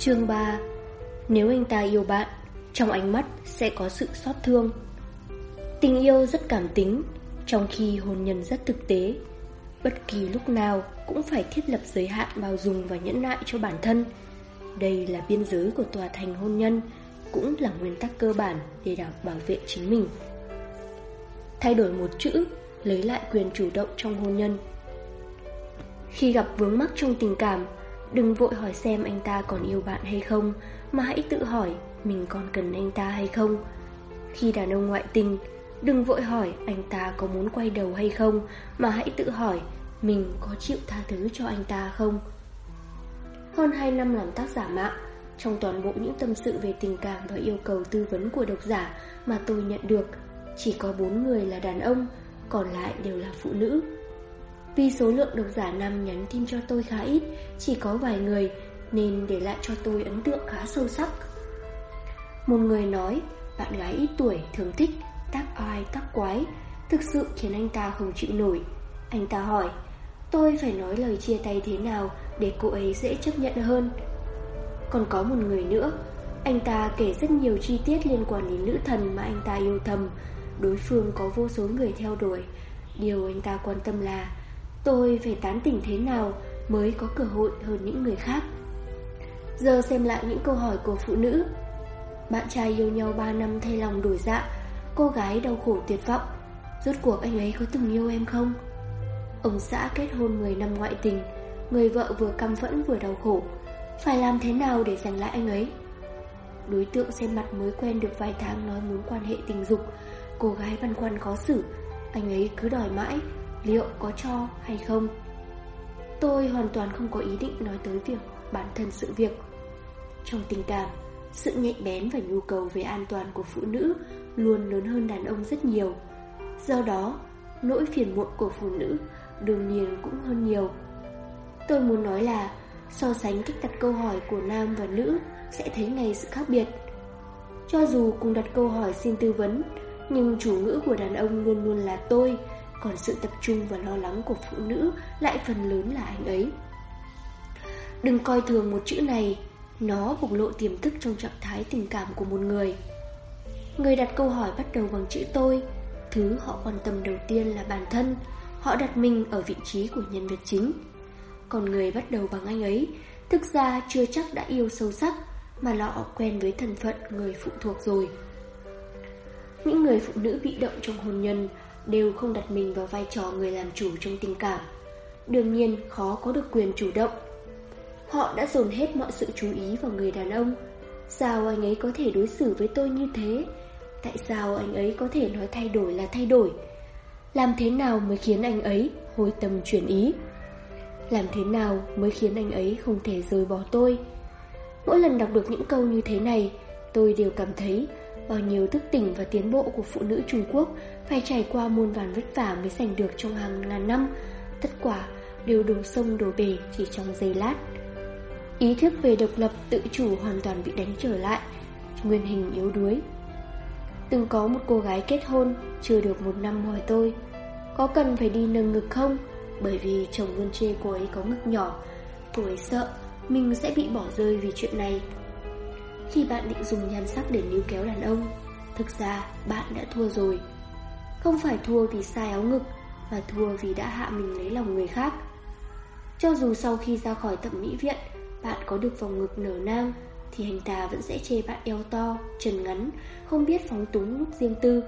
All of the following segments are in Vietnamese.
Chương 3 Nếu anh ta yêu bạn, trong ánh mắt sẽ có sự xót thương. Tình yêu rất cảm tính, trong khi hôn nhân rất thực tế. Bất kỳ lúc nào cũng phải thiết lập giới hạn bao dung và nhẫn nại cho bản thân. Đây là biên giới của tòa thành hôn nhân, cũng là nguyên tắc cơ bản để đảm bảo vệ chính mình. Thay đổi một chữ, lấy lại quyền chủ động trong hôn nhân. Khi gặp vướng mắc trong tình cảm, đừng vội hỏi xem anh ta còn yêu bạn hay không, mà hãy tự hỏi mình còn cần anh ta hay không. Khi đàn ông ngoại tình, đừng vội hỏi anh ta có muốn quay đầu hay không, mà hãy tự hỏi mình có chịu tha thứ cho anh ta không. Hơn 2 năm làm tác giả mạng, trong toàn bộ những tâm sự về tình cảm và yêu cầu tư vấn của độc giả mà tôi nhận được, chỉ có 4 người là đàn ông, còn lại đều là phụ nữ. Vì số lượng độc giả nam nhắn tin cho tôi khá ít, chỉ có vài người, nên để lại cho tôi ấn tượng khá sâu sắc. Một người nói, bạn gái ít tuổi thường thích tác ai tác quái, thực sự khiến anh ta không chịu nổi. Anh ta hỏi, tôi phải nói lời chia tay thế nào để cô ấy dễ chấp nhận hơn. Còn có một người nữa, anh ta kể rất nhiều chi tiết liên quan đến nữ thần mà anh ta yêu thầm. Đối phương có vô số người theo đuổi. Điều anh ta quan tâm là tôi phải tán tỉnh thế nào mới có cơ hội hơn những người khác. Giờ xem lại những câu hỏi của phụ nữ. Bạn trai yêu nhau 3 năm thay lòng đổi dạ, cô gái đau khổ tuyệt vọng. Rốt cuộc anh ấy có từng yêu em không? Ông xã kết hôn 10 năm ngoại tình, người vợ vừa căm phẫn vừa đau khổ. Phải làm thế nào để giành lại anh ấy? Đối tượng xem mặt mới quen được vài tháng nói muốn quan hệ tình dục, cô gái băn khoăn khó xử, anh ấy cứ đòi mãi, liệu có cho hay không? Tôi hoàn toàn không có ý định nói tới việc bản thân sự việc. Trong tình cảm, sự nhạy bén và nhu cầu về an toàn của phụ nữ luôn lớn hơn đàn ông rất nhiều. Do đó, nỗi phiền muộn của phụ nữ đương nhiên cũng hơn nhiều. Tôi muốn nói là so sánh cách đặt câu hỏi của nam và nữ sẽ thấy ngay sự khác biệt. Cho dù cùng đặt câu hỏi xin tư vấn, nhưng chủ ngữ của đàn ông luôn luôn là tôi, còn sự tập trung và lo lắng của phụ nữ lại phần lớn là anh ấy. Đừng coi thường một chữ này, nó bộc lộ tiềm thức trong trạng thái tình cảm của một người. Người đặt câu hỏi bắt đầu bằng chữ tôi, thứ họ quan tâm đầu tiên là bản thân, họ đặt mình ở vị trí của nhân vật chính. Còn người bắt đầu bằng anh ấy, thực ra chưa chắc đã yêu sâu sắc, mà lọ quen với thân phận người phụ thuộc rồi. Những người phụ nữ bị động trong hôn nhân đều không đặt mình vào vai trò người làm chủ trong tình cảm. Đương nhiên khó có được quyền chủ động. Họ đã dồn hết mọi sự chú ý vào người đàn ông. Sao anh ấy có thể đối xử với tôi như thế? Tại sao anh ấy có thể nói thay đổi là thay đổi? Làm thế nào mới khiến anh ấy hồi tâm chuyển ý? Làm thế nào mới khiến anh ấy không thể rời bỏ tôi? Mỗi lần đọc được những câu như thế này, tôi đều cảm thấy bao nhiêu thức tỉnh và tiến bộ của phụ nữ Trung Quốc phải trải qua muôn vàn vất vả mới giành được trong hàng ngàn năm. Tất quả đều đổ sông đổ bể chỉ trong giây lát. Ý thức về độc lập tự chủ hoàn toàn bị đánh trở lại, nguyên hình yếu đuối. Từng có một cô gái kết hôn, chưa được một năm hỏi tôi, có cần phải đi nâng ngực không? Bởi vì chồng luôn chê cô ấy có ngực nhỏ, cô ấy sợ mình sẽ bị bỏ rơi vì chuyện này. Khi bạn định dùng nhan sắc để níu kéo đàn ông, thực ra bạn đã thua rồi. Không phải thua vì sai áo ngực, mà thua vì đã hạ mình lấy lòng người khác. Cho dù sau khi ra khỏi thẩm mỹ viện, bạn có được vòng ngực nở nang, thì anh ta vẫn sẽ chê bạn eo to, chân ngắn, không biết phóng túng riêng tư.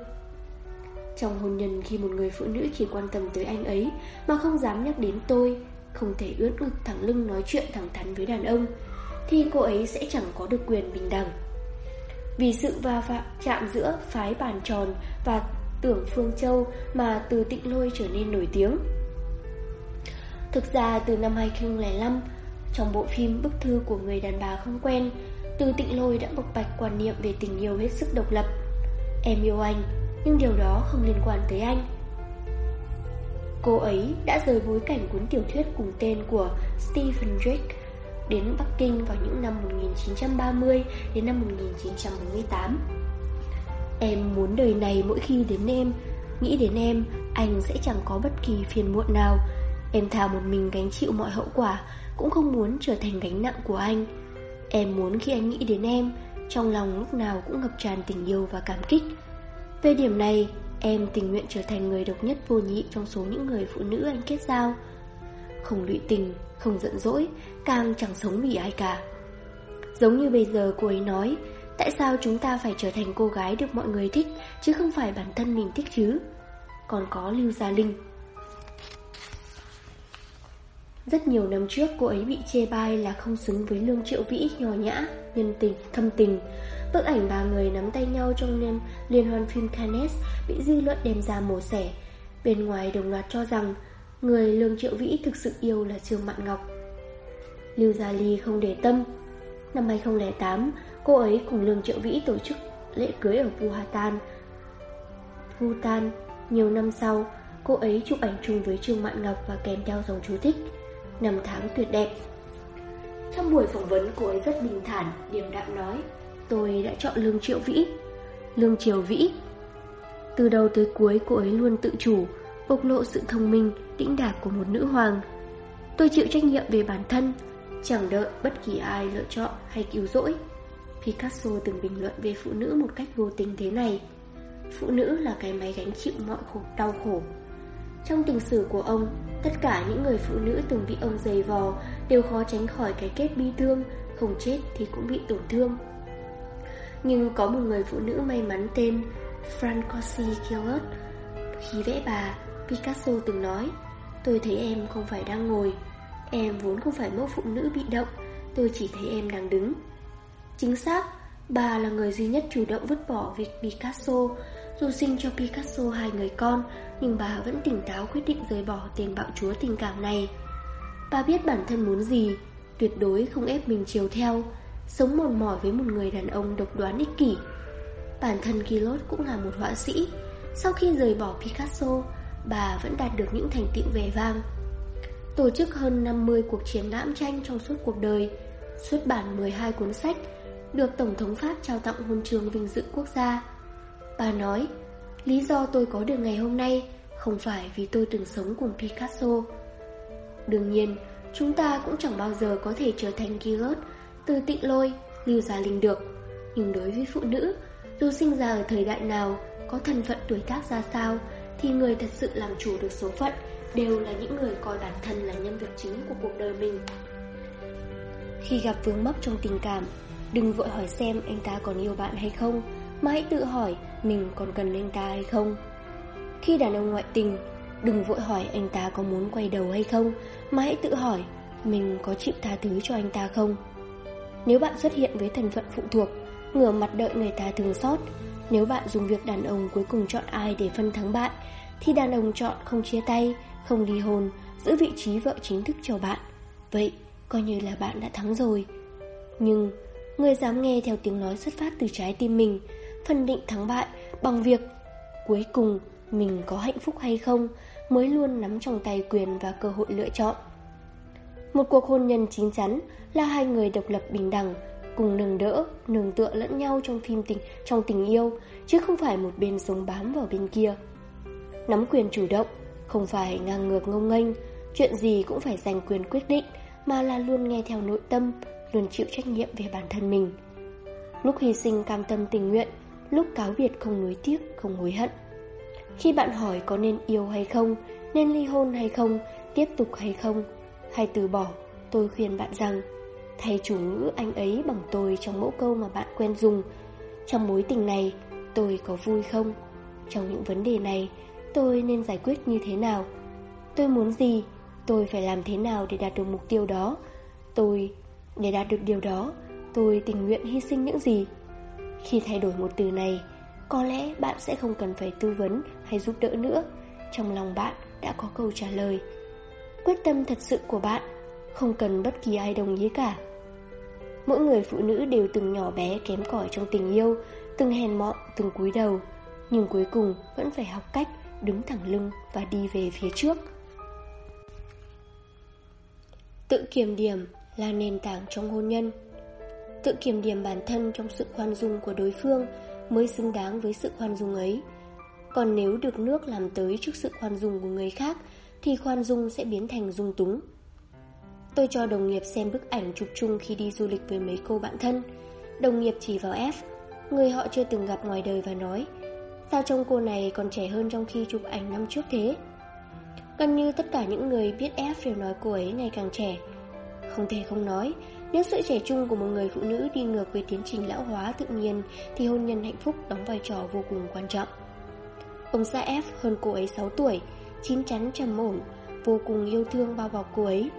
Trong hôn nhân khi một người phụ nữ chỉ quan tâm tới anh ấy mà không dám nhắc đến tôi, không thể ướt ngực thẳng lưng nói chuyện thẳng thắn với đàn ông, thì cô ấy sẽ chẳng có được quyền bình đẳng. Vì sự va phạm chạm giữa phái bàn tròn và tưởng Phương Châu mà từ tịnh lôi trở nên nổi tiếng. Thực ra từ năm 2005, trong bộ phim Bức thư của người đàn bà không quen, từ tịnh lôi đã bộc bạch quan niệm về tình yêu hết sức độc lập. Em yêu anh, nhưng điều đó không liên quan tới anh. Cô ấy đã rời bối cảnh cuốn tiểu thuyết cùng tên của Stephen Drake đến Bắc Kinh vào những năm 1930 đến năm 1948. Em muốn đời này mỗi khi đến em, nghĩ đến em, anh sẽ chẳng có bất kỳ phiền muộn nào. Em thà một mình gánh chịu mọi hậu quả, cũng không muốn trở thành gánh nặng của anh. Em muốn khi anh nghĩ đến em, trong lòng lúc nào cũng ngập tràn tình yêu và cảm kích. Về điểm này, em tình nguyện trở thành người độc nhất vô nhị trong số những người phụ nữ anh kết giao. Không lụy tình, không giận dỗi, càng chẳng sống vì ai cả. Giống như bây giờ cô ấy nói, tại sao chúng ta phải trở thành cô gái được mọi người thích, chứ không phải bản thân mình thích chứ? Còn có Lưu Gia Linh. Rất nhiều năm trước cô ấy bị chê bai là không xứng với Lương Triệu Vĩ nhỏ nhã, nhân tình, thâm tình. Bức ảnh ba người nắm tay nhau trong liên, liên hoan phim Cannes bị dư luận đem ra mổ xẻ. Bên ngoài đồng loạt cho rằng người Lương Triệu Vĩ thực sự yêu là Trương Mạn Ngọc. Lưu Gia Ly không để tâm. Năm 2008, cô ấy cùng Lương Triệu Vĩ tổ chức lễ cưới ở Bhutan. Bhutan, nhiều năm sau, cô ấy chụp ảnh chung với Trương Mạn Ngọc và kèm theo dòng chú thích năm tháng tuyệt đẹp. Trong buổi phỏng vấn cô ấy rất bình thản, điềm đạm nói Tôi đã chọn Lương Triệu Vĩ Lương Triều Vĩ Từ đầu tới cuối cô ấy luôn tự chủ Bộc lộ sự thông minh, đĩnh đạc của một nữ hoàng Tôi chịu trách nhiệm về bản thân Chẳng đợi bất kỳ ai lựa chọn hay cứu rỗi Picasso từng bình luận về phụ nữ một cách vô tình thế này. Phụ nữ là cái máy gánh chịu mọi khổ, đau khổ. Trong tình sử của ông Tất cả những người phụ nữ từng bị ông giày vò Đều khó tránh khỏi cái kết bi thương Không chết thì cũng bị tổn thương. Nhưng có một người phụ nữ may mắn tên Francoisi Killot Khi vẽ bà Picasso từng nói Tôi thấy em không phải đang ngồi Em vốn không phải mẫu phụ nữ bị động Tôi chỉ thấy em đang đứng. Chính xác, Bà là người duy nhất chủ động vứt bỏ việc Picasso. Dù sinh cho Picasso hai người con, Nhưng bà vẫn tỉnh táo quyết định rời bỏ tiền bạo chúa tình cảm này. Bà biết bản thân muốn gì, Tuyệt đối không ép mình chiều theo, Sống mòn mỏi với một người đàn ông độc đoán ích kỷ. Bản thân Gillot cũng là một họa sĩ. Sau khi rời bỏ Picasso, Bà vẫn đạt được những thành tựu vẻ vang. Tổ chức hơn 50 cuộc triển lãm tranh trong suốt cuộc đời, Xuất bản 12 cuốn sách được Tổng thống Pháp trao tặng huân trường vinh dự quốc gia. Bà nói, Lý do tôi có được ngày hôm nay Không phải vì tôi từng sống cùng Picasso. Đương nhiên, Chúng ta cũng chẳng bao giờ có thể trở thành Gillot Từ tịnh lôi, Lưu Gia Linh được. Nhưng đối với phụ nữ, Dù sinh ra ở thời đại nào, Có thân phận tuổi tác ra sao, Thì người thật sự làm chủ được số phận Đều là những người coi bản thân là nhân vật chính của cuộc đời mình. Khi gặp vướng mắc trong tình cảm Đừng vội hỏi xem anh ta còn yêu bạn hay không, Mà hãy tự hỏi mình còn cần anh ta hay không. Khi đàn ông ngoại tình, Đừng vội hỏi anh ta có muốn quay đầu hay không, Mà hãy tự hỏi Mình có chịu tha thứ cho anh ta không. Nếu bạn xuất hiện với thân phận phụ thuộc, Ngửa mặt đợi người ta thương xót, Nếu bạn dùng việc đàn ông cuối cùng chọn ai để phân thắng bạn, Thì đàn ông chọn không chia tay, Không ly hôn, Giữ vị trí vợ chính thức cho bạn. Vậy coi như là bạn đã thắng rồi. Nhưng Người dám nghe theo tiếng nói xuất phát từ trái tim mình Phân định thắng bại Bằng việc Cuối cùng mình có hạnh phúc hay không mới luôn nắm trong tay quyền và cơ hội lựa chọn. Một cuộc hôn nhân chín chắn là hai người độc lập bình đẳng, cùng nâng đỡ, nương tựa lẫn nhau trong phim tình trong tình yêu, chứ không phải một bên sống bám vào bên kia. Nắm quyền chủ động, không phải ngang ngược ngông nghênh, chuyện gì cũng phải giành quyền quyết định, mà là luôn nghe theo nội tâm, luôn chịu trách nhiệm về bản thân mình. Lúc hy sinh cam tâm tình nguyện, lúc cáo biệt không nuối tiếc, không hối hận. Khi bạn hỏi có nên yêu hay không, nên ly hôn hay không, tiếp tục hay không, hay từ bỏ, tôi khuyên bạn rằng thay chủ ngữ anh ấy bằng tôi trong mẫu câu mà bạn quen dùng. Trong mối tình này, tôi có vui không? Trong những vấn đề này, tôi nên giải quyết như thế nào? Tôi muốn gì? Tôi phải làm thế nào để đạt được mục tiêu đó? Tôi, để đạt được điều đó, tôi tình nguyện hy sinh những gì? Khi thay đổi một từ này, có lẽ bạn sẽ không cần phải tư vấn hay giúp đỡ nữa. Trong lòng bạn đã có câu trả lời. Quyết tâm thật sự của bạn Không cần bất kỳ ai đồng ý cả. Mỗi người phụ nữ đều từng nhỏ bé kém cỏi trong tình yêu Từng hèn mọn, từng cúi đầu Nhưng cuối cùng vẫn phải học cách đứng thẳng lưng và đi về phía trước. Tự kiểm điểm là nền tảng trong hôn nhân Tự kiểm điểm bản thân trong sự khoan dung của đối phương mới xứng đáng với sự khoan dung ấy. Còn nếu được nước làm tới trước sự khoan dung của người khác, thì khoan dung sẽ biến thành dung túng. Tôi cho đồng nghiệp xem bức ảnh chụp chung khi đi du lịch với mấy cô bạn thân. Đồng nghiệp chỉ vào F, người họ chưa từng gặp ngoài đời và nói Sao trông cô này còn trẻ hơn trong khi chụp ảnh năm trước thế? Gần như tất cả những người biết F đều nói cô ấy ngày càng trẻ. Không thể không nói, nếu sự trẻ trung của một người phụ nữ đi ngược với tiến trình lão hóa tự nhiên thì hôn nhân hạnh phúc đóng vai trò vô cùng quan trọng. Ông xã F hơn cô ấy 6 tuổi, chín chắn trầm ổn, vô cùng yêu thương bao bọc cô ấy.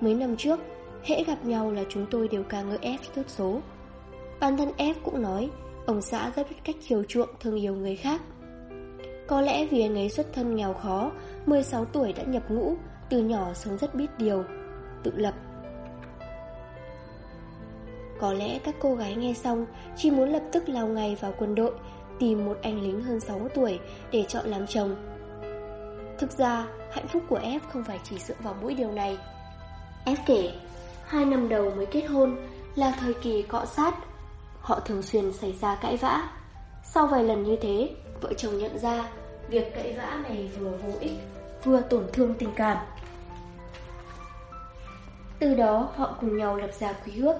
Mấy năm trước, hễ gặp nhau là chúng tôi đều ca ngợi F tốt số. Bản thân F cũng nói, ông xã rất biết cách chiều chuộng thương yêu người khác. Có lẽ vì anh ấy xuất thân nghèo khó, 16 tuổi đã nhập ngũ, từ nhỏ sống rất biết điều, tự lập. Có lẽ các cô gái nghe xong chỉ muốn lập tức lao ngay vào quân đội, tìm một anh lính hơn 6 tuổi để chọn làm chồng. Thực ra, hạnh phúc của F không phải chỉ dựa vào mỗi điều này. F kể, hai năm đầu mới kết hôn là thời kỳ cọ sát. Họ thường xuyên xảy ra cãi vã. Sau vài lần như thế, vợ chồng nhận ra việc cãi vã này vừa vô ích, vừa tổn thương tình cảm. Từ đó họ cùng nhau lập ra quý ước,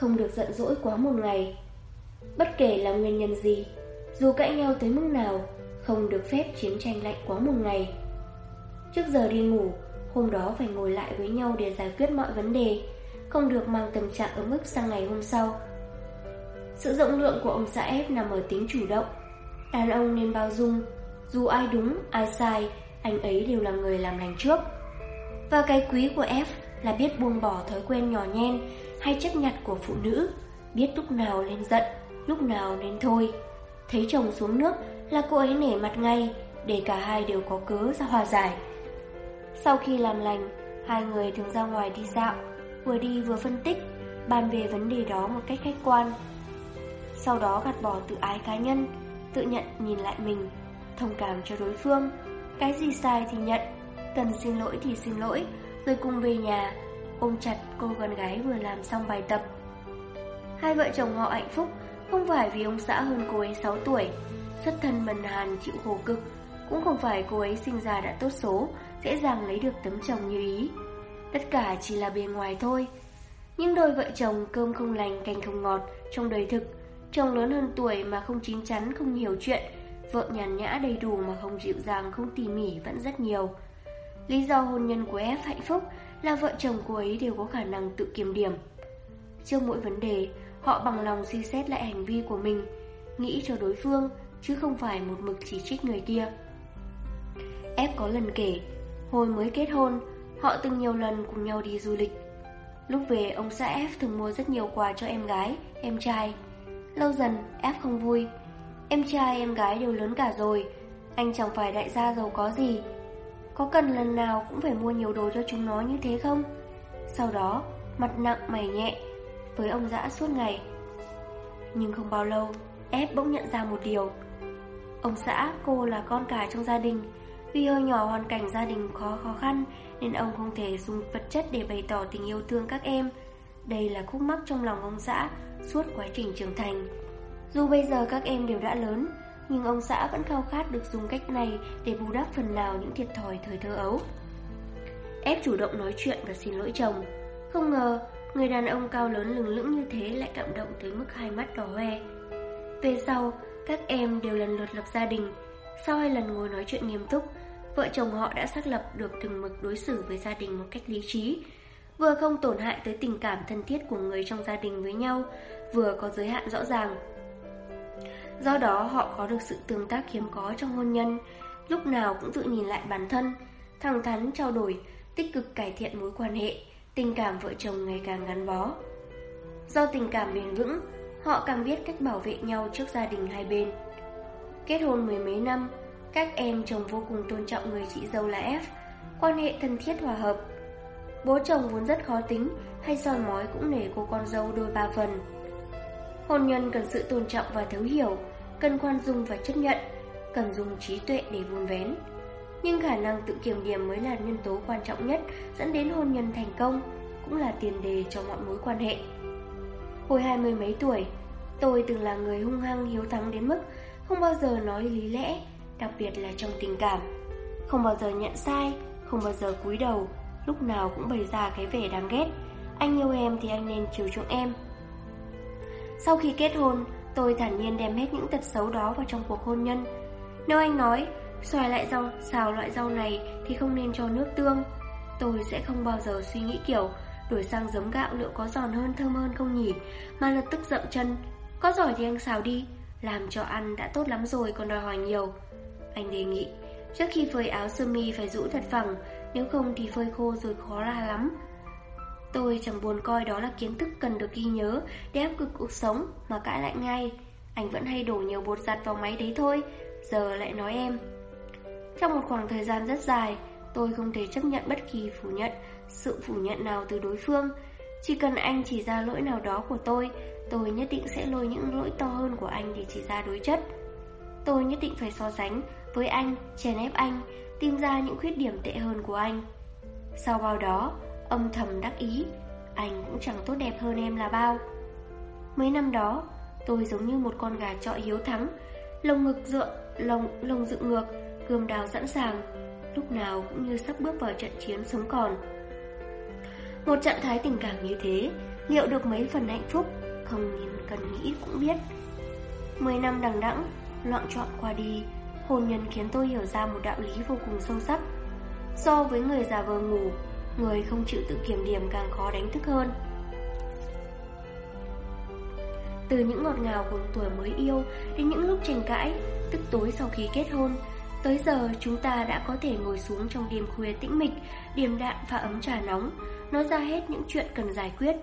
không được giận dỗi quá một ngày. Bất kể là nguyên nhân gì, dù cãi nhau tới mức nào, không được phép chiến tranh lạnh quá một ngày. Trước giờ đi ngủ, hôm đó phải ngồi lại với nhau để giải quyết mọi vấn đề, không được mang tâm trạng ở mức sang ngày hôm sau. Sự rộng lượng của ông xã ép nằm ở tính chủ động. Đàn ông nên bao dung, dù ai đúng, ai sai, anh ấy đều là người làm lành trước. Và cái quý của F là biết buông bỏ thói quen nhỏ nhen hay chấp nhặt của phụ nữ, biết lúc nào nên giận, lúc nào nên thôi. Thấy chồng xuống nước là cô ấy nể mặt ngay, để cả hai đều có cớ ra hòa giải. Sau khi làm lành, hai người thường ra ngoài đi dạo, vừa đi vừa phân tích, bàn về vấn đề đó một cách khách quan. Sau đó gạt bỏ tự ái cá nhân, tự nhận nhìn lại mình, thông cảm cho đối phương, cái gì sai thì nhận, cần xin lỗi thì xin lỗi, rồi cùng về nhà, ôm chặt cô con gái vừa làm xong bài tập. Hai vợ chồng họ hạnh phúc không phải vì ông xã hơn cô ấy 6 tuổi, xuất thân bần hàn chịu khổ cực, cũng không phải cô ấy sinh ra đã tốt số, dễ dàng lấy được tấm chồng như ý. Tất cả chỉ là bề ngoài thôi. Nhưng đôi vợ chồng cơm không lành canh không ngọt trong đời thực, chồng lớn hơn tuổi mà không chín chắn không hiểu chuyện, vợ nhàn nhã đầy đủ mà không dịu dàng không tỉ mỉ vẫn rất nhiều. Lý do hôn nhân của F hạnh phúc là vợ chồng cô ấy đều có khả năng tự kiểm điểm. Trước mỗi vấn đề, họ bằng lòng suy xét lại hành vi của mình, nghĩ cho đối phương, chứ không phải một mực chỉ trích người kia. F có lần kể, hồi mới kết hôn, họ từng nhiều lần cùng nhau đi du lịch. Lúc về, ông xã F thường mua rất nhiều quà cho em gái, em trai. Lâu dần, F không vui. Em trai, em gái đều lớn cả rồi, anh chẳng phải đại gia giàu có gì, có cần lần nào cũng phải mua nhiều đồ cho chúng nó như thế không? Sau đó, mặt nặng mày nhẹ với ông dã suốt ngày. Nhưng không bao lâu, ép bỗng nhận ra một điều. Ông xã, cô là con cả trong gia đình. Vì hơi nhỏ hoàn cảnh gia đình khó khó khăn nên ông không thể dùng vật chất để bày tỏ tình yêu thương các em. Đây là khúc mắc trong lòng ông xã suốt quá trình trưởng thành. Dù bây giờ các em đều đã lớn, nhưng ông xã vẫn khao khát được dùng cách này để bù đắp phần nào những thiệt thòi thời thơ ấu. Ép chủ động nói chuyện và xin lỗi chồng. Không ngờ, người đàn ông cao lớn lừng lững như thế lại cảm động tới mức hai mắt đỏ hoe. Về sau, các em đều lần lượt lập gia đình. Sau hai lần ngồi nói chuyện nghiêm túc, vợ chồng họ đã xác lập được từng mực đối xử với gia đình một cách lý trí, vừa không tổn hại tới tình cảm thân thiết của người trong gia đình với nhau, vừa có giới hạn rõ ràng. Do đó họ có được sự tương tác hiếm có trong hôn nhân, lúc nào cũng tự nhìn lại bản thân, thẳng thắn trao đổi, tích cực cải thiện mối quan hệ, tình cảm vợ chồng ngày càng gắn bó. Do tình cảm bền vững, họ càng biết cách bảo vệ nhau trước gia đình hai bên. Kết hôn mười mấy năm, các em chồng vô cùng tôn trọng người chị dâu là F, quan hệ thân thiết hòa hợp. Bố chồng vốn rất khó tính, hay soi mói cũng nể cô con dâu đôi ba phần. Hôn nhân cần sự tôn trọng và thấu hiểu, cần khoan dung và chấp nhận, cần dùng trí tuệ để vun vén. Nhưng khả năng tự kiểm điểm mới là nhân tố quan trọng nhất dẫn đến hôn nhân thành công, cũng là tiền đề cho mọi mối quan hệ. Hồi hai mươi mấy tuổi, tôi từng là người hung hăng hiếu thắng đến mức không bao giờ nói lý lẽ, đặc biệt là trong tình cảm. Không bao giờ nhận sai, không bao giờ cúi đầu, lúc nào cũng bày ra cái vẻ đáng ghét. Anh yêu em thì anh nên chiều chuộng em. Sau khi kết hôn, tôi thản nhiên đem hết những tật xấu đó vào trong cuộc hôn nhân. Nếu anh nói, xoài lại rau, xào loại rau này thì không nên cho nước tương, tôi sẽ không bao giờ suy nghĩ kiểu đổi sang giống gạo liệu có giòn hơn thơm hơn không nhỉ, mà lập tức dậm chân. Có giỏi thì anh xào đi, làm cho ăn đã tốt lắm rồi còn đòi hỏi nhiều. Anh đề nghị, trước khi phơi áo sơ mi phải rũ thật phẳng, nếu không thì phơi khô rồi khó ra lắm. Tôi chẳng buồn coi đó là kiến thức cần được ghi nhớ để áp cực cuộc sống mà cãi lại ngay. Anh vẫn hay đổ nhiều bột giặt vào máy đấy thôi, giờ lại nói em. Trong một khoảng thời gian rất dài, tôi không thể chấp nhận bất kỳ phủ nhận, sự phủ nhận nào từ đối phương. Chỉ cần anh chỉ ra lỗi nào đó của tôi, tôi nhất định sẽ lôi những lỗi to hơn của anh để chỉ ra đối chất. Tôi nhất định phải so sánh với anh, chèn ép anh, tìm ra những khuyết điểm tệ hơn của anh. Sau bao đó, âm thầm đắc ý, anh cũng chẳng tốt đẹp hơn em là bao. Mấy năm đó, tôi giống như một con gà trọi hiếu thắng, lồng ngực dựa, lồng lồng dựng ngược, gươm đào sẵn sàng, lúc nào cũng như sắp bước vào trận chiến sống còn. Một trạng thái tình cảm như thế, liệu được mấy phần hạnh phúc, không nhìn cần nghĩ cũng biết. Mười năm đằng đẵng, loạn trọn qua đi, hôn nhân khiến tôi hiểu ra một đạo lý vô cùng sâu sắc. So với người già vờ ngủ, người không chịu tự kiểm điểm càng khó đánh thức hơn. Từ những ngọt ngào của tuổi mới yêu đến những lúc tranh cãi, tức tối sau khi kết hôn, tới giờ chúng ta đã có thể ngồi xuống trong đêm khuya tĩnh mịch, điềm đạm và ấm trà nóng, nói ra hết những chuyện cần giải quyết,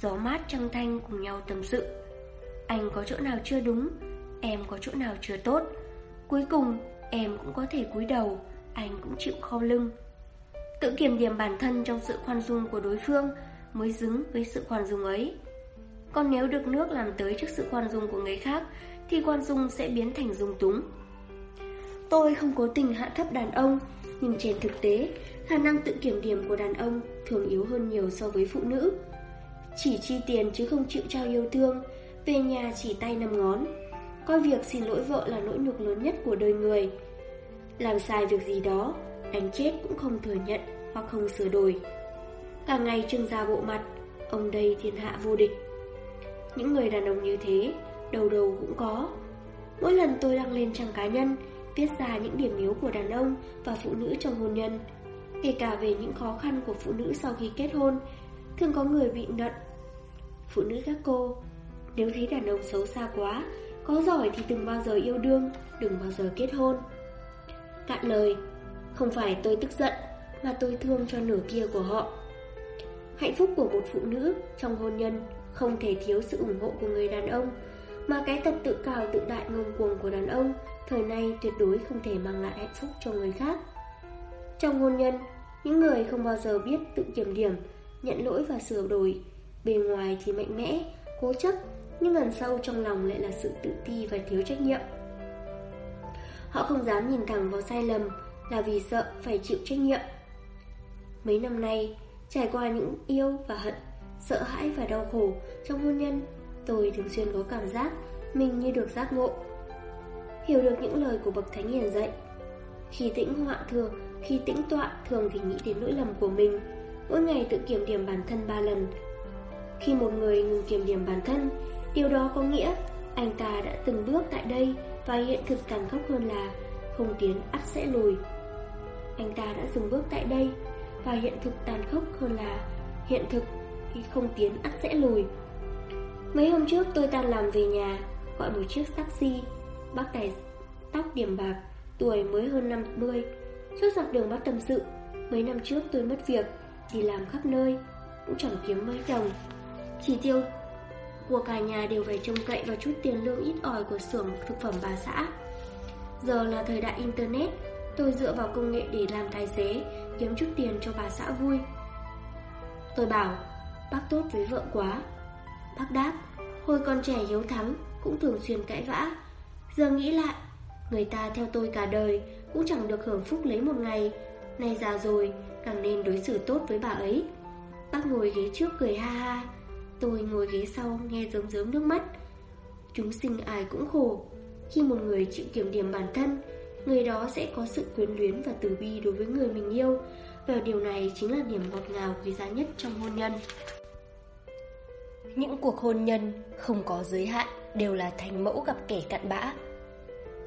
gió mát trăng thanh cùng nhau tâm sự. Anh có chỗ nào chưa đúng, em có chỗ nào chưa tốt. Cuối cùng, em cũng có thể cúi đầu, anh cũng chịu khâu lưng. Tự kiểm điểm bản thân trong sự khoan dung của đối phương mới xứng với sự khoan dung ấy. Còn nếu được nước làm tới trước sự khoan dung của người khác, thì khoan dung sẽ biến thành dung túng. Tôi không cố tình hạ thấp đàn ông, nhưng trên thực tế, khả năng tự kiểm điểm của đàn ông thường yếu hơn nhiều so với phụ nữ. Chỉ chi tiền chứ không chịu trao yêu thương, về nhà chỉ tay năm ngón. Coi việc xin lỗi vợ là nỗi nhục lớn nhất của đời người. Làm sai việc gì đó, đánh chết cũng không thừa nhận hoặc không sửa đổi. Cả ngày trưng ra bộ mặt, ông đây thiên hạ vô địch. Những người đàn ông như thế, đầu đầu cũng có. Mỗi lần tôi đăng lên trang cá nhân, viết ra những điểm yếu của đàn ông và phụ nữ trong hôn nhân, kể cả về những khó khăn của phụ nữ sau khi kết hôn, thường có người bị nận. Phụ nữ các cô, nếu thấy đàn ông xấu xa quá, có giỏi thì đừng bao giờ yêu đương, đừng bao giờ kết hôn. Cạn lời, không phải tôi tức giận, mà tôi thương cho nửa kia của họ. Hạnh phúc của một phụ nữ trong hôn nhân không thể thiếu sự ủng hộ của người đàn ông, mà cái tật tự cao tự đại ngông cuồng của đàn ông thời nay tuyệt đối không thể mang lại hạnh phúc cho người khác. Trong hôn nhân, những người không bao giờ biết tự kiểm điểm, nhận lỗi và sửa đổi, bề ngoài thì mạnh mẽ, cố chấp, nhưng ẩn sâu trong lòng lại là sự tự ti và thiếu trách nhiệm. Họ không dám nhìn thẳng vào sai lầm là vì sợ phải chịu trách nhiệm. Mấy năm nay, trải qua những yêu và hận, sợ hãi và đau khổ trong hôn nhân, tôi thường xuyên có cảm giác mình như được giác ngộ. Hiểu được những lời của bậc thánh hiền dạy. Khi tĩnh họa thường, khi tĩnh tọa thường thì nghĩ đến lỗi lầm của mình, mỗi ngày tự kiểm điểm bản thân ba lần. Khi một người ngừng kiểm điểm bản thân, điều đó có nghĩa anh ta đã từng bước tại đây và hiện thực càng khốc hơn là không tiến ắt sẽ lùi. Anh ta đã dừng bước tại đây và hiện thực tàn khốc hơn là hiện thực khi không tiến ắt sẽ lùi. Mấy hôm trước tôi tan làm về nhà, gọi một chiếc taxi, bác tài tóc điểm bạc, tuổi mới hơn 50, suốt dọc đường bác tâm sự. Mấy năm trước tôi mất việc, đi làm khắp nơi, cũng chẳng kiếm mấy đồng. Chỉ tiêu của cả nhà đều phải trông cậy vào chút tiền lương ít ỏi của xưởng thực phẩm bà xã. Giờ là thời đại Internet, tôi dựa vào công nghệ để làm tài xế, kiếm chút tiền cho bà xã vui. Tôi bảo, bác tốt với vợ quá. Bác đáp, hồi còn trẻ hiếu thắng, cũng thường xuyên cãi vã. Giờ nghĩ lại, người ta theo tôi cả đời, cũng chẳng được hưởng phúc lấy một ngày. Nay già rồi, càng nên đối xử tốt với bà ấy. Bác ngồi ghế trước cười ha ha, tôi ngồi ghế sau nghe rớm rớm nước mắt. Chúng sinh ai cũng khổ, khi một người chịu kiểm điểm bản thân, người đó sẽ có sự quyến luyến và từ bi đối với người mình yêu, Và điều này chính là điểm ngọt ngào quý giá nhất trong hôn nhân. Những cuộc hôn nhân không có giới hạn đều là thành mẫu gặp kẻ cặn bã.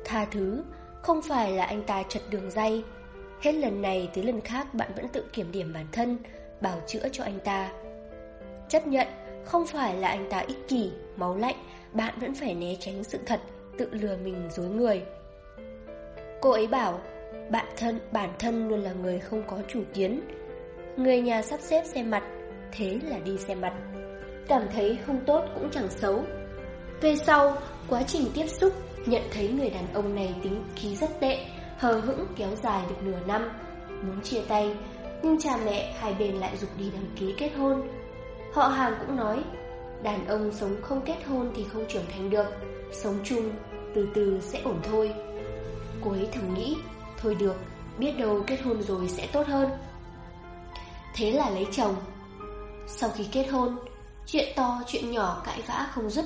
Tha thứ không phải là anh ta chật đường dây. Hết lần này tới lần khác bạn vẫn tự kiểm điểm bản thân Bảo chữa cho anh ta. Chấp nhận không phải là anh ta ích kỷ, máu lạnh Bạn vẫn phải né tránh sự thật Tự lừa mình dối người. Cô ấy bảo Bạn thân, bản thân luôn là người không có chủ kiến. Người nhà sắp xếp xe mặt Thế là đi xe mặt. Cảm thấy không tốt cũng chẳng xấu. Về sau, quá trình tiếp xúc Nhận thấy người đàn ông này tính khí rất tệ Hờ hững kéo dài được nửa năm Muốn chia tay Nhưng cha mẹ hai bên lại dục đi đăng ký kết hôn. Họ hàng cũng nói Đàn ông sống không kết hôn thì không trưởng thành được Sống chung Từ từ sẽ ổn thôi. Cô ấy thầm nghĩ. Thôi được, Biết đâu kết hôn rồi sẽ tốt hơn. Thế là lấy chồng. Sau khi kết hôn, Chuyện to, chuyện nhỏ cãi vã không dứt.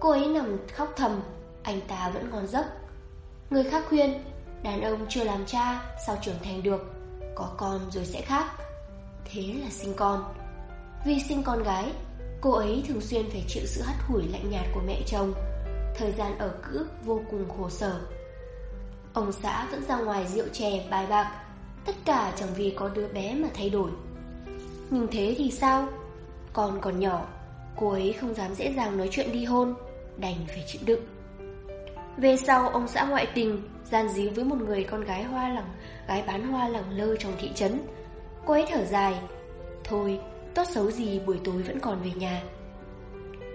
Cô ấy nằm khóc thầm, Anh ta vẫn ngon giấc. Người khác khuyên, Đàn ông chưa làm cha, Sao trưởng thành được? Có con rồi sẽ khác. Thế là sinh con. Vì sinh con gái, Cô ấy thường xuyên phải chịu sự hắt hủi lạnh nhạt của mẹ chồng. Thời gian ở cữ vô cùng khổ sở. Ông xã vẫn ra ngoài rượu chè, bài bạc. Tất cả chẳng vì có đứa bé mà thay đổi. Nhưng thế thì sao? Con còn nhỏ, Cô ấy không dám dễ dàng nói chuyện đi hôn, Đành phải chịu đựng. Về sau, ông xã ngoại tình, Gian díu với một người con gái hoa lẳng, Gái bán hoa lẳng lơ trong thị trấn. Cô ấy thở dài, Thôi, tốt xấu gì buổi tối vẫn còn về nhà.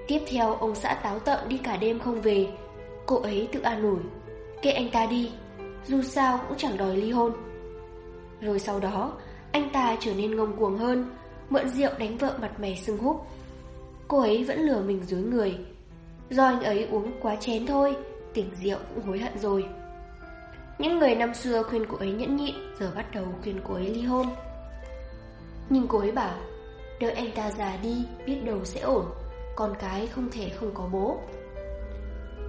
Tiếp theo, ông xã táo tợn đi cả đêm không về. Cô ấy tự an ủi, Kệ anh ta đi dù sao cũng chẳng đòi ly hôn. Rồi sau đó, Anh ta trở nên ngông cuồng hơn, Mượn rượu đánh vợ mặt mày sưng húp. Cô ấy vẫn lừa mình dối người. Do anh ấy uống quá chén thôi, Tỉnh rượu cũng hối hận rồi. Những người năm xưa khuyên cô ấy nhẫn nhịn, Giờ bắt đầu khuyên cô ấy ly hôn. Nhưng cô ấy bảo, Đợi anh ta già đi, Biết đâu sẽ ổn, Con cái không thể không có bố.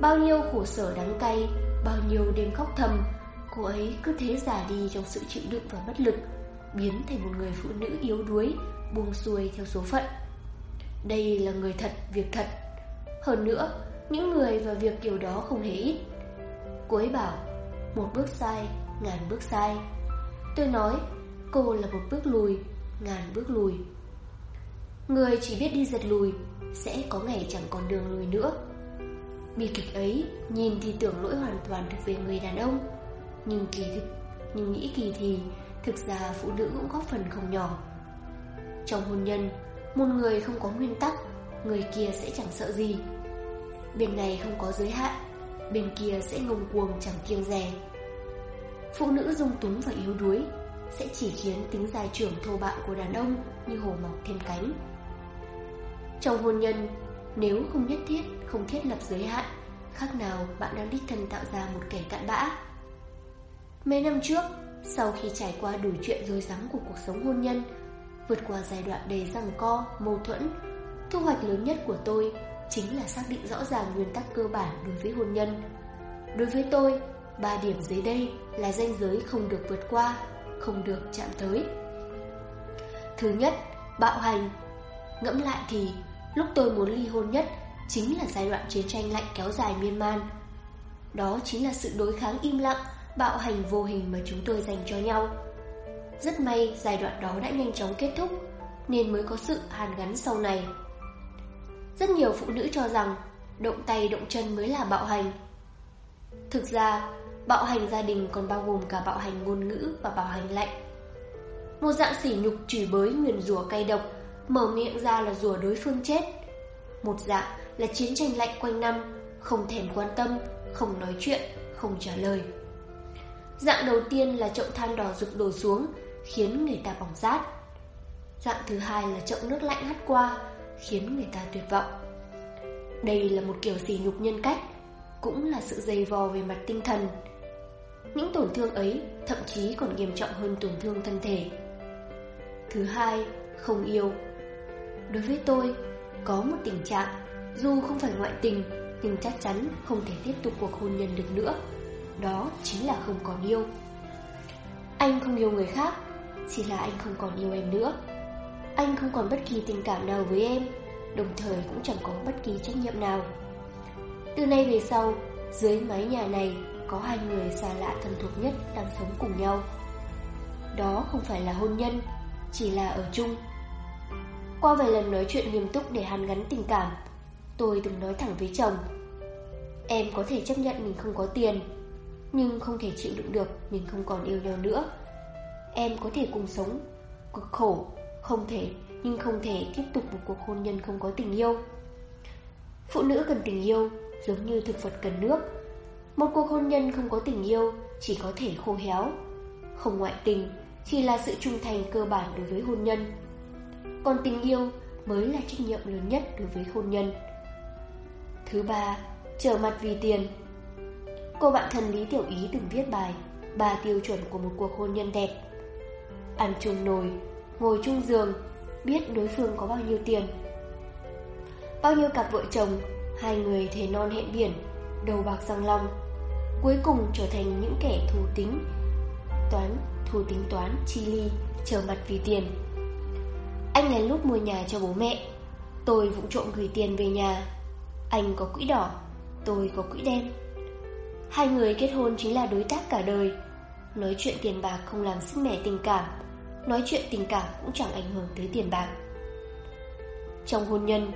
Bao nhiêu khổ sở đắng cay, Bao nhiêu đêm khóc thầm Cô ấy cứ thế già đi trong sự chịu đựng và bất lực Biến thành một người phụ nữ yếu đuối Buông xuôi theo số phận. Đây là người thật, việc thật. Hơn nữa Những người và việc kiểu đó không hề ít. Cô ấy bảo Một bước sai, ngàn bước sai. Tôi nói Cô là một bước lùi, ngàn bước lùi. Người chỉ biết đi giật lùi Sẽ có ngày chẳng còn đường lùi nữa. Bi kịch ấy Nhìn thì tưởng lỗi hoàn toàn thuộc về người đàn ông. Nhưng kỳ thực Nhưng nghĩ kỳ thì Thực ra phụ nữ cũng góp phần không nhỏ. Trong hôn nhân Một người không có nguyên tắc Người kia sẽ chẳng sợ gì. Bên này không có giới hạn Bên kia sẽ ngông cuồng chẳng kiêng dè. Phụ nữ dung túng và yếu đuối Sẽ chỉ khiến tính dài trưởng thô bạo của đàn ông Như hồ mọc thêm cánh. Trong hôn nhân, nếu không nhất thiết, không thiết lập giới hạn, khác nào bạn đang đích thân tạo ra một kẻ cặn bã. Mấy năm trước, sau khi trải qua đủ chuyện rối rắm của cuộc sống hôn nhân, vượt qua giai đoạn đầy giằng co, mâu thuẫn, thu hoạch lớn nhất của tôi chính là xác định rõ ràng nguyên tắc cơ bản đối với hôn nhân. Đối với tôi, ba điểm dưới đây là ranh giới không được vượt qua, không được chạm tới. Thứ nhất, bạo hành. Ngẫm lại thì Lúc tôi muốn ly hôn nhất Chính là giai đoạn chiến tranh lạnh kéo dài miên man Đó chính là sự đối kháng im lặng Bạo hành vô hình mà chúng tôi dành cho nhau. Rất may giai đoạn đó đã nhanh chóng kết thúc, Nên mới có sự hàn gắn sau này. Rất nhiều phụ nữ cho rằng Động tay động chân mới là bạo hành. Thực ra, Bạo hành gia đình còn bao gồm cả bạo hành ngôn ngữ và bạo hành lạnh. Một dạng sỉ nhục chửi bới nguyền rủa cay độc, Mở miệng ra là rủa đối phương chết. Một dạng là chiến tranh lạnh quanh năm, Không thèm quan tâm, Không nói chuyện, Không trả lời. Dạng đầu tiên là chậu than đỏ rực đổ xuống Khiến người ta bỏng rát. Dạng thứ hai là chậu nước lạnh hắt qua Khiến người ta tuyệt vọng. Đây là một kiểu sỉ nhục nhân cách Cũng là sự dày vò về mặt tinh thần. Những tổn thương ấy Thậm chí còn nghiêm trọng hơn tổn thương thân thể. Thứ hai, không yêu. Đối với tôi, có một tình trạng dù không phải ngoại tình nhưng chắc chắn không thể tiếp tục cuộc hôn nhân được nữa. Đó chính là không còn yêu. Anh không yêu người khác, chỉ là anh không còn yêu em nữa. Anh không còn bất kỳ tình cảm nào với em, đồng thời cũng chẳng có bất kỳ trách nhiệm nào. Từ nay về sau, dưới mái nhà này có hai người xa lạ thân thuộc nhất đang sống cùng nhau. Đó không phải là hôn nhân, chỉ là ở chung. Qua vài lần nói chuyện nghiêm túc để hàn gắn tình cảm, tôi từng nói thẳng với chồng. Em có thể chấp nhận mình không có tiền, nhưng không thể chịu đựng được mình không còn yêu nhau nữa. Em có thể cùng sống cực khổ, không thể nhưng không thể tiếp tục một cuộc hôn nhân không có tình yêu. Phụ nữ cần tình yêu giống như thực vật cần nước. Một cuộc hôn nhân không có tình yêu chỉ có thể khô héo. Không ngoại tình chỉ là sự trung thành cơ bản đối với hôn nhân. Còn tình yêu mới là trách nhiệm lớn nhất đối với hôn nhân. Thứ ba, trở mặt vì tiền. Cô bạn thân Lý Tiểu Ý từng viết bài Ba tiêu chuẩn của một cuộc hôn nhân đẹp. Ăn chung nồi, ngồi chung giường, biết đối phương có bao nhiêu tiền. Bao nhiêu cặp vợ chồng, hai người thề non hẹn biển, đầu bạc răng long, cuối cùng trở thành những kẻ thù tính, toán, thù tính toán, chi ly, trở mặt vì tiền. Anh lén lút mua nhà cho bố mẹ, tôi vụng trộm gửi tiền về nhà. Anh có quỹ đỏ, tôi có quỹ đen. Hai người kết hôn chính là đối tác cả đời. Nói chuyện tiền bạc không làm sức mẻ tình cảm, nói chuyện tình cảm cũng chẳng ảnh hưởng tới tiền bạc. Trong hôn nhân,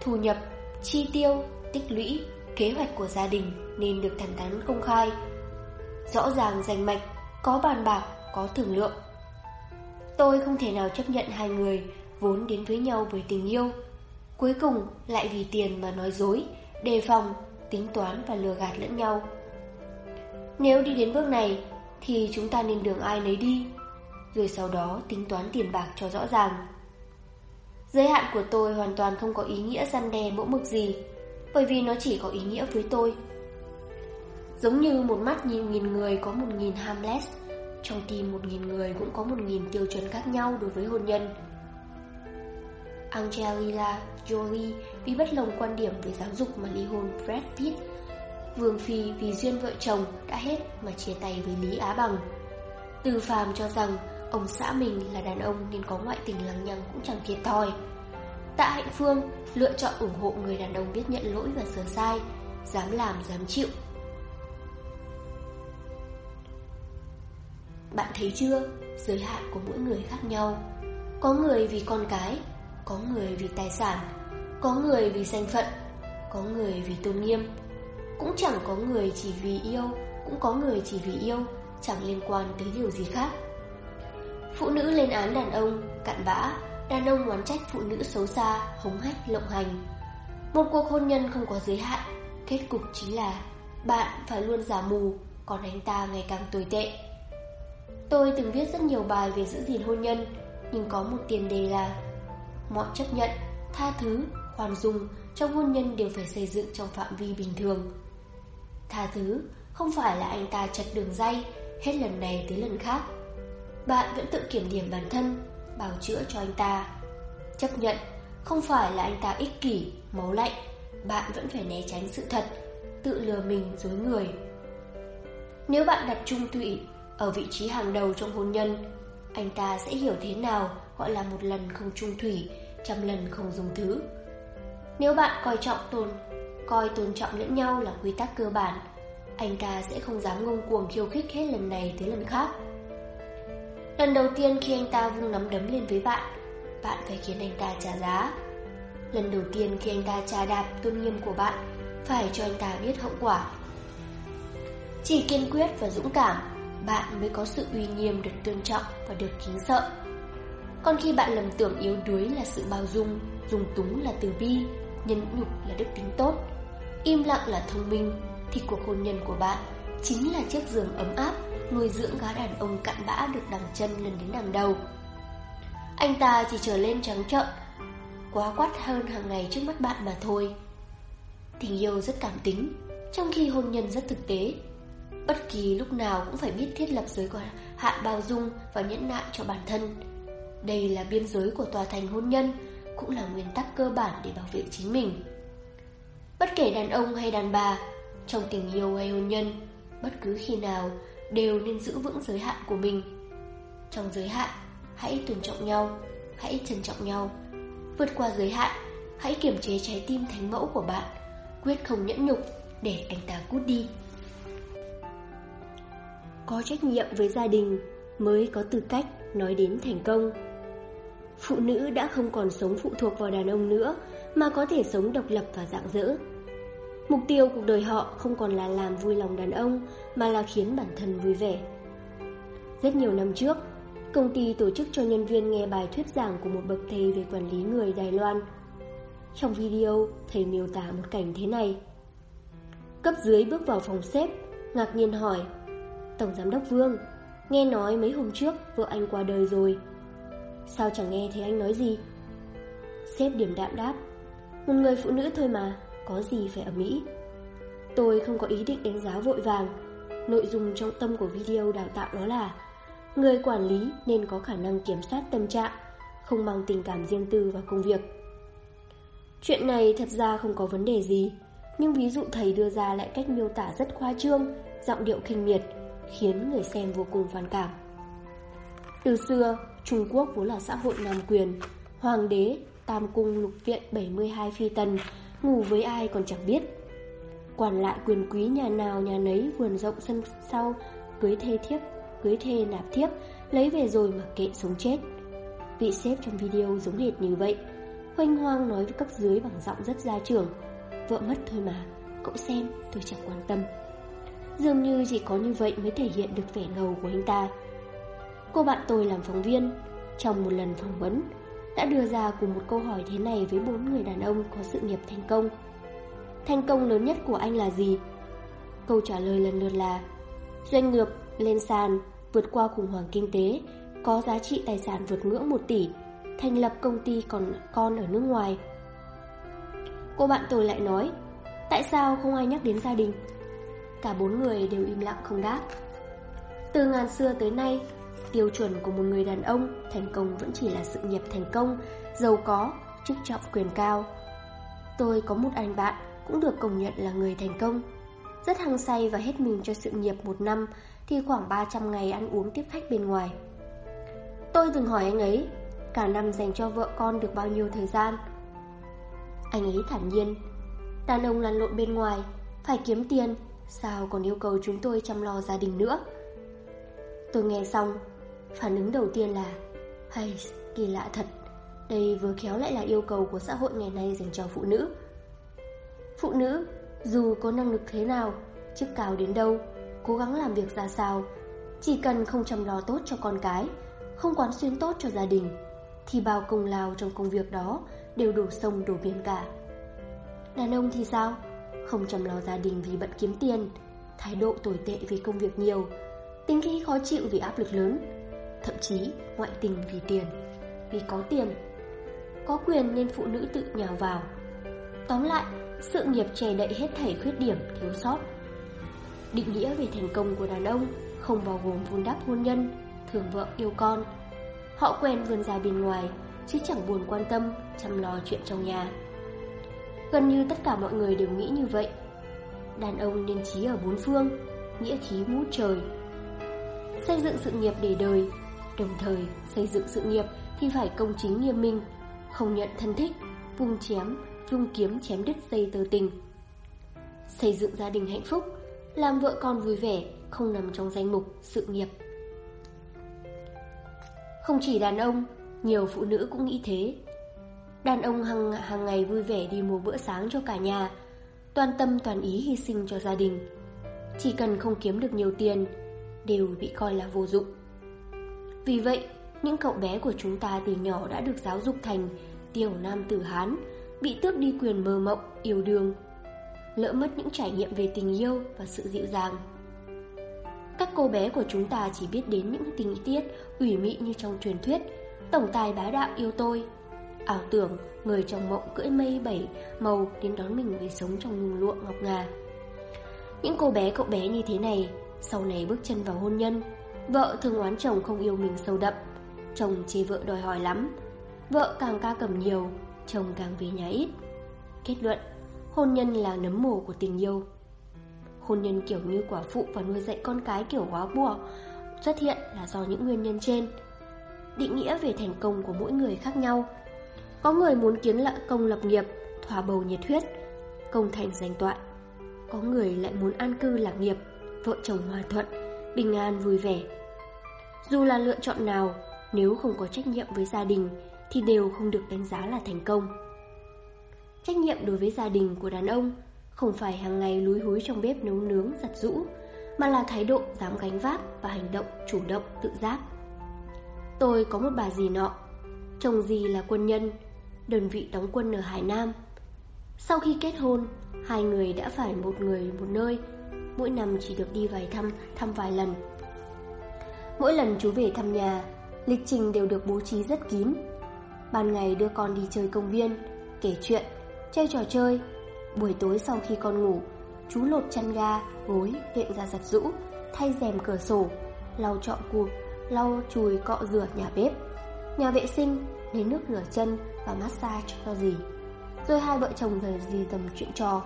thu nhập, chi tiêu, tích lũy, kế hoạch của gia đình nên được thẳng thắn công khai. Rõ ràng rành mạch, có bàn bạc, có thương lượng. Tôi không thể nào chấp nhận hai người vốn đến với nhau với tình yêu, cuối cùng lại vì tiền mà nói dối, đề phòng, tính toán và lừa gạt lẫn nhau. Nếu đi đến bước này thì chúng ta nên đường ai nấy đi rồi sau đó tính toán tiền bạc cho rõ ràng. Giới hạn của tôi hoàn toàn không có ý nghĩa răn đe mẫu mực gì, bởi vì nó chỉ có ý nghĩa với tôi. Giống như một mắt nhìn nghìn người có một nghìn Hamlet, trong tim một nghìn người cũng có một nghìn tiêu chuẩn khác nhau đối với hôn nhân. Angelina Jolie vì bất đồng quan điểm về giáo dục mà ly hôn Brad Pitt. Vương Phi vì duyên vợ chồng đã hết mà chia tay với Lý Á Bằng. Từ Phàm cho rằng Ông xã mình là đàn ông nên có ngoại tình lằng nhằng cũng chẳng thiệt thòi. Tạ Hạnh Phương lựa chọn ủng hộ người đàn ông biết nhận lỗi và sửa sai, dám làm dám chịu. Bạn thấy chưa, giới hạn của mỗi người khác nhau. Có người vì con cái, có người vì tài sản, có người vì danh phận, có người vì tôn nghiêm. Cũng chẳng có người chỉ vì yêu, cũng có người chỉ vì yêu, chẳng liên quan tới điều gì khác. Phụ nữ lên án đàn ông, cặn bã, đàn ông oán trách phụ nữ xấu xa, hống hách, lộng hành. Một cuộc hôn nhân không có giới hạn, kết cục chính là bạn phải luôn giả mù, còn anh ta ngày càng tồi tệ. Tôi từng viết rất nhiều bài về giữ gìn hôn nhân, nhưng có một tiền đề là mọi chấp nhận, tha thứ, khoan dung trong hôn nhân đều phải xây dựng trong phạm vi bình thường. Tha thứ không phải là anh ta chặt đường dây hết lần này tới lần khác bạn vẫn tự kiểm điểm bản thân, bào chữa cho anh ta. Chấp nhận, không phải là anh ta ích kỷ, máu lạnh, bạn vẫn phải né tránh sự thật, tự lừa mình dối người. Nếu bạn đặt trung thủy ở vị trí hàng đầu trong hôn nhân, anh ta sẽ hiểu thế nào gọi là một lần không trung thủy, trăm lần không dùng thứ. Nếu bạn coi trọng tôn, coi tôn trọng lẫn nhau là quy tắc cơ bản, anh ta sẽ không dám ngông cuồng khiêu khích hết lần này tới lần khác. Lần đầu tiên khi anh ta vung nắm đấm lên với bạn Bạn phải khiến anh ta trả giá. Lần đầu tiên khi anh ta trà đạp tôn nghiêm của bạn Phải cho anh ta biết hậu quả. Chỉ kiên quyết và dũng cảm Bạn mới có sự uy nghiêm được tôn trọng và được kính sợ. Còn khi bạn lầm tưởng yếu đuối là sự bao dung Dùng túng là từ bi Nhân nhục là đức tính tốt. Im lặng là thông minh Thì cuộc hôn nhân của bạn Chính là chiếc giường ấm áp nuôi dưỡng gã đàn ông cặn bã được đằng chân lên đến đằng đầu. Anh ta chỉ trở lên trắng trợn, quá quát hơn hàng ngày trước mắt bạn mà thôi. Tình yêu rất cảm tính, trong khi hôn nhân rất thực tế. Bất kỳ lúc nào cũng phải biết thiết lập giới hạn bao dung và nhẫn nại cho bản thân. Đây là biên giới của tòa thành hôn nhân, cũng là nguyên tắc cơ bản để bảo vệ chính mình. Bất kể đàn ông hay đàn bà, trong tình yêu hay hôn nhân, bất cứ khi nào đều nên giữ vững giới hạn của mình. Trong giới hạn, hãy tôn trọng nhau, hãy trân trọng nhau. Vượt qua giới hạn, hãy kiềm chế trái tim thánh mẫu của bạn, quyết không nhẫn nhục để anh ta cút đi. Có trách nhiệm với gia đình mới có tư cách nói đến thành công. Phụ nữ đã không còn sống phụ thuộc vào đàn ông nữa mà có thể sống độc lập và dạng dỡ. Mục tiêu cuộc đời họ không còn là làm vui lòng đàn ông mà là khiến bản thân vui vẻ. Rất nhiều năm trước, công ty tổ chức cho nhân viên nghe bài thuyết giảng của một bậc thầy về quản lý người Đài Loan. Trong video, thầy miêu tả một cảnh thế này. Cấp dưới bước vào phòng xếp, ngạc nhiên hỏi Tổng Giám đốc Vương, nghe nói mấy hôm trước vợ anh qua đời rồi. Sao chẳng nghe thấy anh nói gì? Sếp điểm đạm đáp Một người phụ nữ thôi mà, có gì phải ở Mỹ. Tôi không có ý định đánh giá vội vàng. Nội dung trong tâm của video đào tạo đó là Người quản lý nên có khả năng kiểm soát tâm trạng, không mang tình cảm riêng tư vào công việc. Chuyện này thật ra không có vấn đề gì, nhưng ví dụ thầy đưa ra lại cách miêu tả rất khoa trương, giọng điệu khinh miệt, khiến người xem vô cùng phản cảm. Từ xưa, Trung Quốc vốn là xã hội nam quyền, hoàng đế, tam cung lục viện 72 phi tần, ngủ với ai còn chẳng biết. Quản lại quyền quý nhà nào nhà nấy vườn rộng sân sau, cưới thê thiếp cưới thê nạp thiếp, lấy về rồi mà kệ sống chết. Vị sếp trong video giống hệt như vậy. Hoanh hoang nói với cấp dưới bằng giọng rất gia trưởng. Vợ mất thôi mà, cậu xem tôi chẳng quan tâm. Dường như chỉ có như vậy mới thể hiện được vẻ ngầu của anh ta. Cô bạn tôi làm phóng viên, trong một lần phỏng vấn, đã đưa ra cùng một câu hỏi thế này với bốn người đàn ông có sự nghiệp thành công. Thành công lớn nhất của anh là gì? Câu trả lời lần lượt là Doanh nghiệp lên sàn, vượt qua khủng hoảng kinh tế, có giá trị tài sản vượt ngưỡng 1 tỷ, thành lập công ty còn con ở nước ngoài. Cô bạn tôi lại nói, tại sao không ai nhắc đến gia đình? Cả bốn người đều im lặng không đáp. Từ ngàn xưa tới nay, tiêu chuẩn của một người đàn ông thành công vẫn chỉ là sự nghiệp thành công, giàu có, chức trọng quyền cao. Tôi có một anh bạn cũng được công nhận là người thành công. Rất hăng say và hết mình cho sự nghiệp một năm thì khoảng 300 ngày ăn uống tiếp khách bên ngoài. Tôi từng hỏi anh ấy, cả năm dành cho vợ con được bao nhiêu thời gian? Anh ấy thản nhiên, đàn ông lăn lộn bên ngoài, phải kiếm tiền, sao còn yêu cầu chúng tôi chăm lo gia đình nữa? Tôi nghe xong, phản ứng đầu tiên là, hay, kỳ lạ thật, đây vừa khéo lại là yêu cầu của xã hội ngày nay dành cho phụ nữ. Phụ nữ, dù có năng lực thế nào, chức cao đến đâu, cố gắng làm việc ra sao Chỉ cần không chăm lo tốt cho con cái Không quán xuyên tốt cho gia đình Thì bao công lao trong công việc đó Đều đổ sông đổ biển cả. Đàn ông thì sao? Không chăm lo gia đình vì bận kiếm tiền Thái độ tồi tệ vì công việc nhiều Tính khí khó chịu vì áp lực lớn. Thậm chí ngoại tình vì tiền Vì có tiền Có quyền nên phụ nữ tự nhào vào Tóm lại Sự nghiệp che đậy hết thảy khuyết điểm thiếu sót Định nghĩa về thành công của đàn ông không bao gồm vun đắp hôn nhân, thường vợ yêu con. Họ quen vươn ra bên ngoài, chứ chẳng buồn quan tâm, chăm lo chuyện trong nhà. Gần như tất cả mọi người đều nghĩ như vậy. Đàn ông nên trí ở bốn phương, nghĩa khí ngút trời. Xây dựng sự nghiệp để đời, đồng thời xây dựng sự nghiệp thì phải công chính nghiêm minh, không nhận thân thích, vung chém, vung kiếm chém đứt dây tơ tình. Xây dựng gia đình hạnh phúc làm vợ con vui vẻ không nằm trong danh mục sự nghiệp. Không chỉ đàn ông, nhiều phụ nữ cũng nghĩ thế. Đàn ông hàng, hàng ngày vui vẻ đi mua bữa sáng cho cả nhà, toàn tâm toàn ý hy sinh cho gia đình. Chỉ cần không kiếm được nhiều tiền, đều bị coi là vô dụng. Vì vậy, những cậu bé của chúng ta từ nhỏ đã được giáo dục thành tiểu nam tử Hán, bị tước đi quyền mơ mộng, yêu đương, lỡ mất những trải nghiệm về tình yêu và sự dịu dàng. Các cô bé của chúng ta chỉ biết đến những tình tiết ủy mị như trong truyền thuyết, tổng tài bá đạo yêu tôi. Ảo tưởng người trong mộng cưỡi mây bảy màu đến đón mình về sống trong nhung lụa ngọc ngà. Những cô bé cậu bé như thế này, sau này bước chân vào hôn nhân, vợ thường oán chồng không yêu mình sâu đậm, chồng chê vợ đòi hỏi lắm, vợ càng ca cầm nhiều, chồng càng về nhà ít. Kết luận, Hôn nhân là nấm mồ của tình yêu Hôn nhân kiểu như quả phụ và nuôi dạy con cái kiểu quá bùa Xuất hiện là do những nguyên nhân trên định nghĩa về thành công của mỗi người khác nhau. Có người muốn kiến lợi công lập nghiệp, thỏa bầu nhiệt huyết, công thành danh toại. Có người lại muốn an cư lạc nghiệp, vợ chồng hòa thuận, bình an vui vẻ. Dù là lựa chọn nào, nếu không có trách nhiệm với gia đình thì đều không được đánh giá là thành công. Trách nhiệm đối với gia đình của đàn ông không phải hàng ngày lúi húi trong bếp nấu nướng giặt rũ, mà là thái độ dám gánh vác và hành động chủ động tự giác. Tôi có một bà dì nọ, chồng dì là quân nhân, đơn vị đóng quân ở Hải Nam. Sau khi kết hôn, hai người đã phải một người một nơi, mỗi năm chỉ được đi vài thăm, thăm vài lần. Mỗi lần chú về thăm nhà, lịch trình đều được bố trí rất kín. Ban ngày đưa con đi chơi công viên, kể chuyện, chơi trò chơi. Buổi tối sau khi con ngủ, chú lột chăn ga, gối, viện ra giặt rũ, thay rèm cửa sổ, lau trọ cuộc, lau chùi cọ rửa nhà bếp. Nhà vệ sinh, lấy nước rửa chân và massage cho dì. Rồi hai vợ chồng rời dì tầm chuyện trò.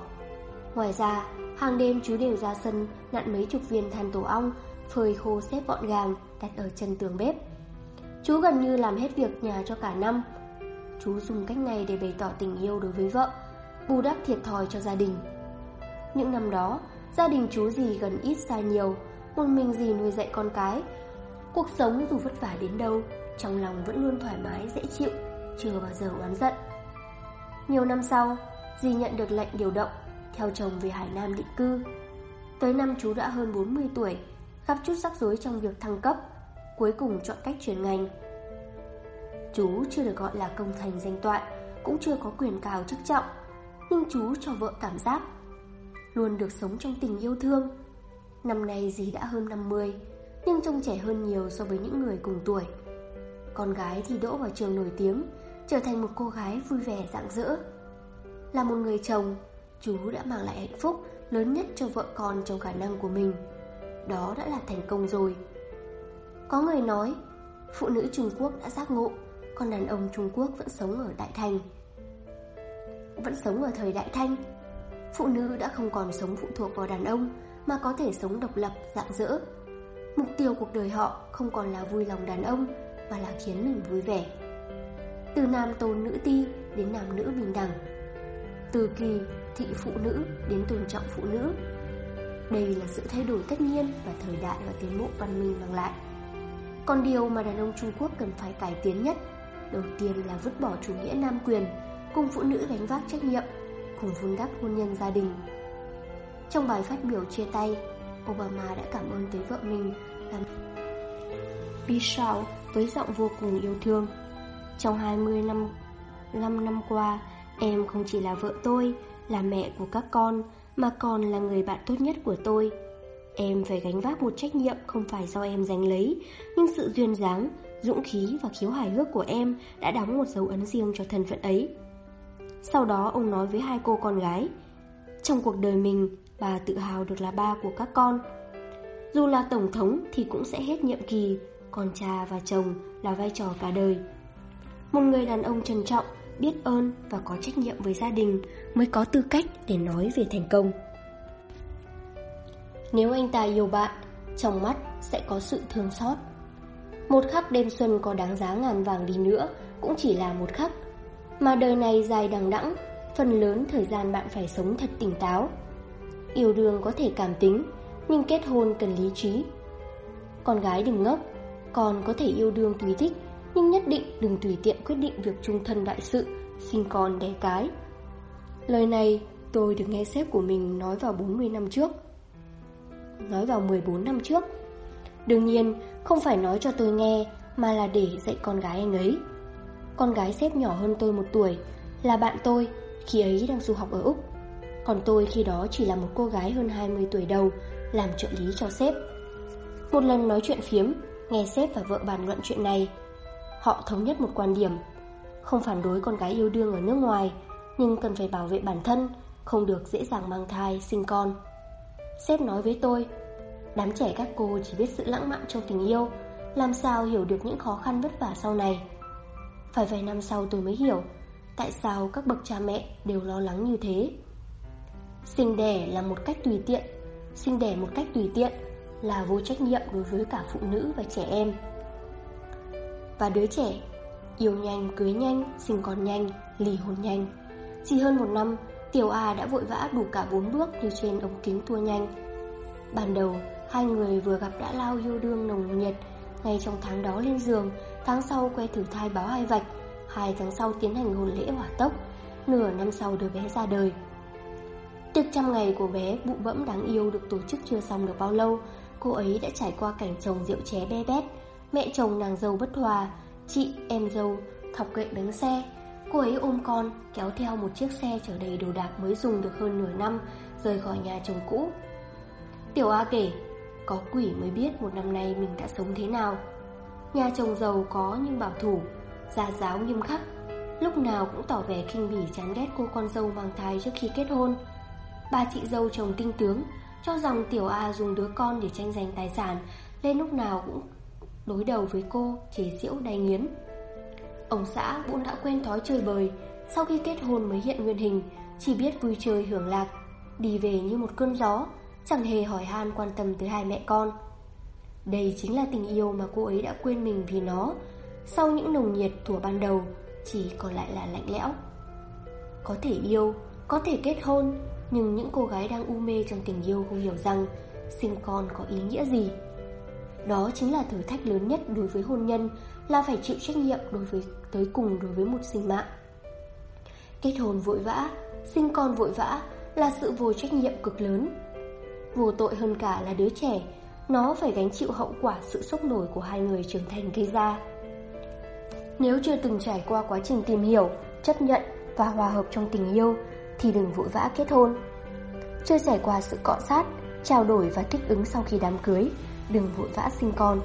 Ngoài ra, hàng đêm chú đều ra sân nặn mấy chục viên than tổ ong, phơi khô xếp gọn gàng, đặt ở chân tường bếp. Chú gần như làm hết việc nhà cho cả năm. Chú dùng cách này để bày tỏ tình yêu đối với vợ, bù đắp thiệt thòi cho gia đình. Những năm đó, gia đình chú gì gần ít xa nhiều, một mình gì nuôi dạy con cái. Cuộc sống dù vất vả đến đâu, trong lòng vẫn luôn thoải mái dễ chịu, chưa bao giờ oán giận. Nhiều năm sau, dì nhận được lệnh điều động, theo chồng về Hải Nam định cư. Tới năm chú đã hơn 40 tuổi, gặp chút rắc rối trong việc thăng cấp, cuối cùng chọn cách chuyển ngành. Chú chưa được gọi là công thành danh toại, cũng chưa có quyền cao chức trọng, nhưng chú cho vợ cảm giác luôn được sống trong tình yêu thương. Năm nay dì đã hơn 50, nhưng trông trẻ hơn nhiều so với những người cùng tuổi. Con gái thì đỗ vào trường nổi tiếng, trở thành một cô gái vui vẻ rạng rỡ. Là một người chồng, chú đã mang lại hạnh phúc lớn nhất cho vợ con trong khả năng của mình. Đó đã là thành công rồi. Có người nói, phụ nữ Trung Quốc đã giác ngộ, còn đàn ông Trung Quốc vẫn sống ở Đại Thành. Vẫn sống ở thời Đại Thanh, phụ nữ đã không còn sống phụ thuộc vào đàn ông mà có thể sống độc lập, dạng dỡ. Mục tiêu cuộc đời họ không còn là vui lòng đàn ông mà là khiến mình vui vẻ. Từ nam tôn nữ ti đến nam nữ bình đẳng. Từ kỳ thị phụ nữ đến tôn trọng phụ nữ. Đây là sự thay đổi tất nhiên và thời đại và tiến bộ văn minh mang lại. Còn điều mà đàn ông Trung Quốc cần phải cải tiến nhất, đầu tiên là vứt bỏ chủ nghĩa nam quyền, cùng phụ nữ gánh vác trách nhiệm cùng vun đắp hôn nhân gia đình. Trong bài phát biểu chia tay, Obama đã cảm ơn tới vợ mình là Michelle với giọng vô cùng yêu thương. Trong 20 năm 5 năm qua, em không chỉ là vợ tôi, là mẹ của các con, mà còn là người bạn tốt nhất của tôi. Em phải gánh vác một trách nhiệm không phải do em giành lấy, nhưng sự duyên dáng, dũng khí và khiếu hài hước của em đã đóng một dấu ấn riêng cho thân phận ấy. Sau đó ông nói với hai cô con gái Trong cuộc đời mình Bà tự hào được là ba của các con Dù là tổng thống thì cũng sẽ hết nhiệm kỳ Còn cha và chồng là vai trò cả đời Một người đàn ông trân trọng Biết ơn và có trách nhiệm với gia đình Mới có tư cách để nói về thành công Nếu anh ta yêu bạn Trong mắt sẽ có sự thương xót Một khắc đêm xuân có đáng giá ngàn vàng đi nữa Cũng chỉ là một khắc mà đời này dài đằng đẵng, phần lớn thời gian bạn phải sống thật tỉnh táo. Yêu đương có thể cảm tính, nhưng kết hôn cần lý trí. Con gái đừng ngốc, con có thể yêu đương tùy thích, nhưng nhất định đừng tùy tiện quyết định việc trung thân đại sự, sinh con đẻ cái. Lời này tôi được nghe sếp của mình nói vào 40 năm trước. Nói vào 14 năm trước. Đương nhiên, không phải nói cho tôi nghe, mà là để dạy con gái anh ấy. Con gái sếp nhỏ hơn tôi một tuổi Là bạn tôi Khi ấy đang du học ở Úc Còn tôi khi đó chỉ là một cô gái hơn 20 tuổi đầu Làm trợ lý cho sếp Một lần nói chuyện phiếm Nghe sếp và vợ bàn luận chuyện này Họ thống nhất một quan điểm. Không phản đối con gái yêu đương ở nước ngoài Nhưng cần phải bảo vệ bản thân Không được dễ dàng mang thai, sinh con. Sếp nói với tôi Đám trẻ các cô chỉ biết sự lãng mạn trong tình yêu Làm sao hiểu được những khó khăn vất vả sau này? Phải vài năm sau tôi mới hiểu Tại sao các bậc cha mẹ đều lo lắng như thế. Sinh đẻ là một cách tùy tiện Sinh đẻ một cách tùy tiện Là vô trách nhiệm đối với cả phụ nữ và trẻ em và đứa trẻ Yêu nhanh, cưới nhanh, sinh con nhanh, lì hôn nhanh. Chỉ hơn một năm, Tiểu A đã vội vã đủ cả bốn bước như trên ống kính tua nhanh. Ban đầu, hai người vừa gặp đã lao yêu đương nồng nhiệt. Ngay trong tháng đó lên giường, tháng sau que thử thai báo hai vạch. Hai tháng sau tiến hành hôn lễ hỏa tốc. Nửa năm sau đứa bé ra đời. Tiệc trăm ngày của bé bụ bẫm đáng yêu được tổ chức chưa xong được bao lâu. Cô ấy đã trải qua cảnh chồng rượu ché be bét. Mẹ chồng nàng dâu bất hòa Chị, em dâu, thọc gậy đứng xe. Cô ấy ôm con, kéo theo một chiếc xe chở đầy đồ đạc mới dùng được hơn nửa năm Rời khỏi nhà chồng cũ. Tiểu A kể Có quỷ mới biết một năm nay mình đã sống thế nào. Nhà chồng giàu có nhưng bảo thủ Gia giáo nghiêm khắc. Lúc nào cũng tỏ vẻ khinh bỉ chán ghét cô con dâu mang thai trước khi kết hôn. Ba chị dâu chồng tinh tướng Cho rằng Tiểu A dùng đứa con để tranh giành tài sản nên lúc nào cũng đối đầu với cô chế giễu đầy nghiến. Ông xã vốn đã quen thói chơi bời Sau khi kết hôn mới hiện nguyên hình Chỉ biết vui chơi hưởng lạc Đi về như một cơn gió Chẳng hề hỏi han quan tâm tới hai mẹ con. Đây chính là tình yêu mà cô ấy đã quên mình vì nó Sau những nồng nhiệt thủa ban đầu Chỉ còn lại là lạnh lẽo. Có thể yêu, có thể kết hôn Nhưng những cô gái đang u mê trong tình yêu không hiểu rằng Sinh con có ý nghĩa gì đó chính là thử thách lớn nhất đối với hôn nhân Là phải chịu trách nhiệm đối với tới cùng đối với một sinh mạng. Kết hôn vội vã, sinh con vội vã Là sự vô trách nhiệm cực lớn. Vô tội hơn cả là đứa trẻ Nó phải gánh chịu hậu quả sự sốc nổi của hai người trưởng thành gây ra. Nếu chưa từng trải qua quá trình tìm hiểu, chấp nhận và hòa hợp trong tình yêu Thì đừng vội vã kết hôn. Chưa trải qua sự cọ sát, trao đổi và thích ứng sau khi đám cưới đừng vội vã sinh con.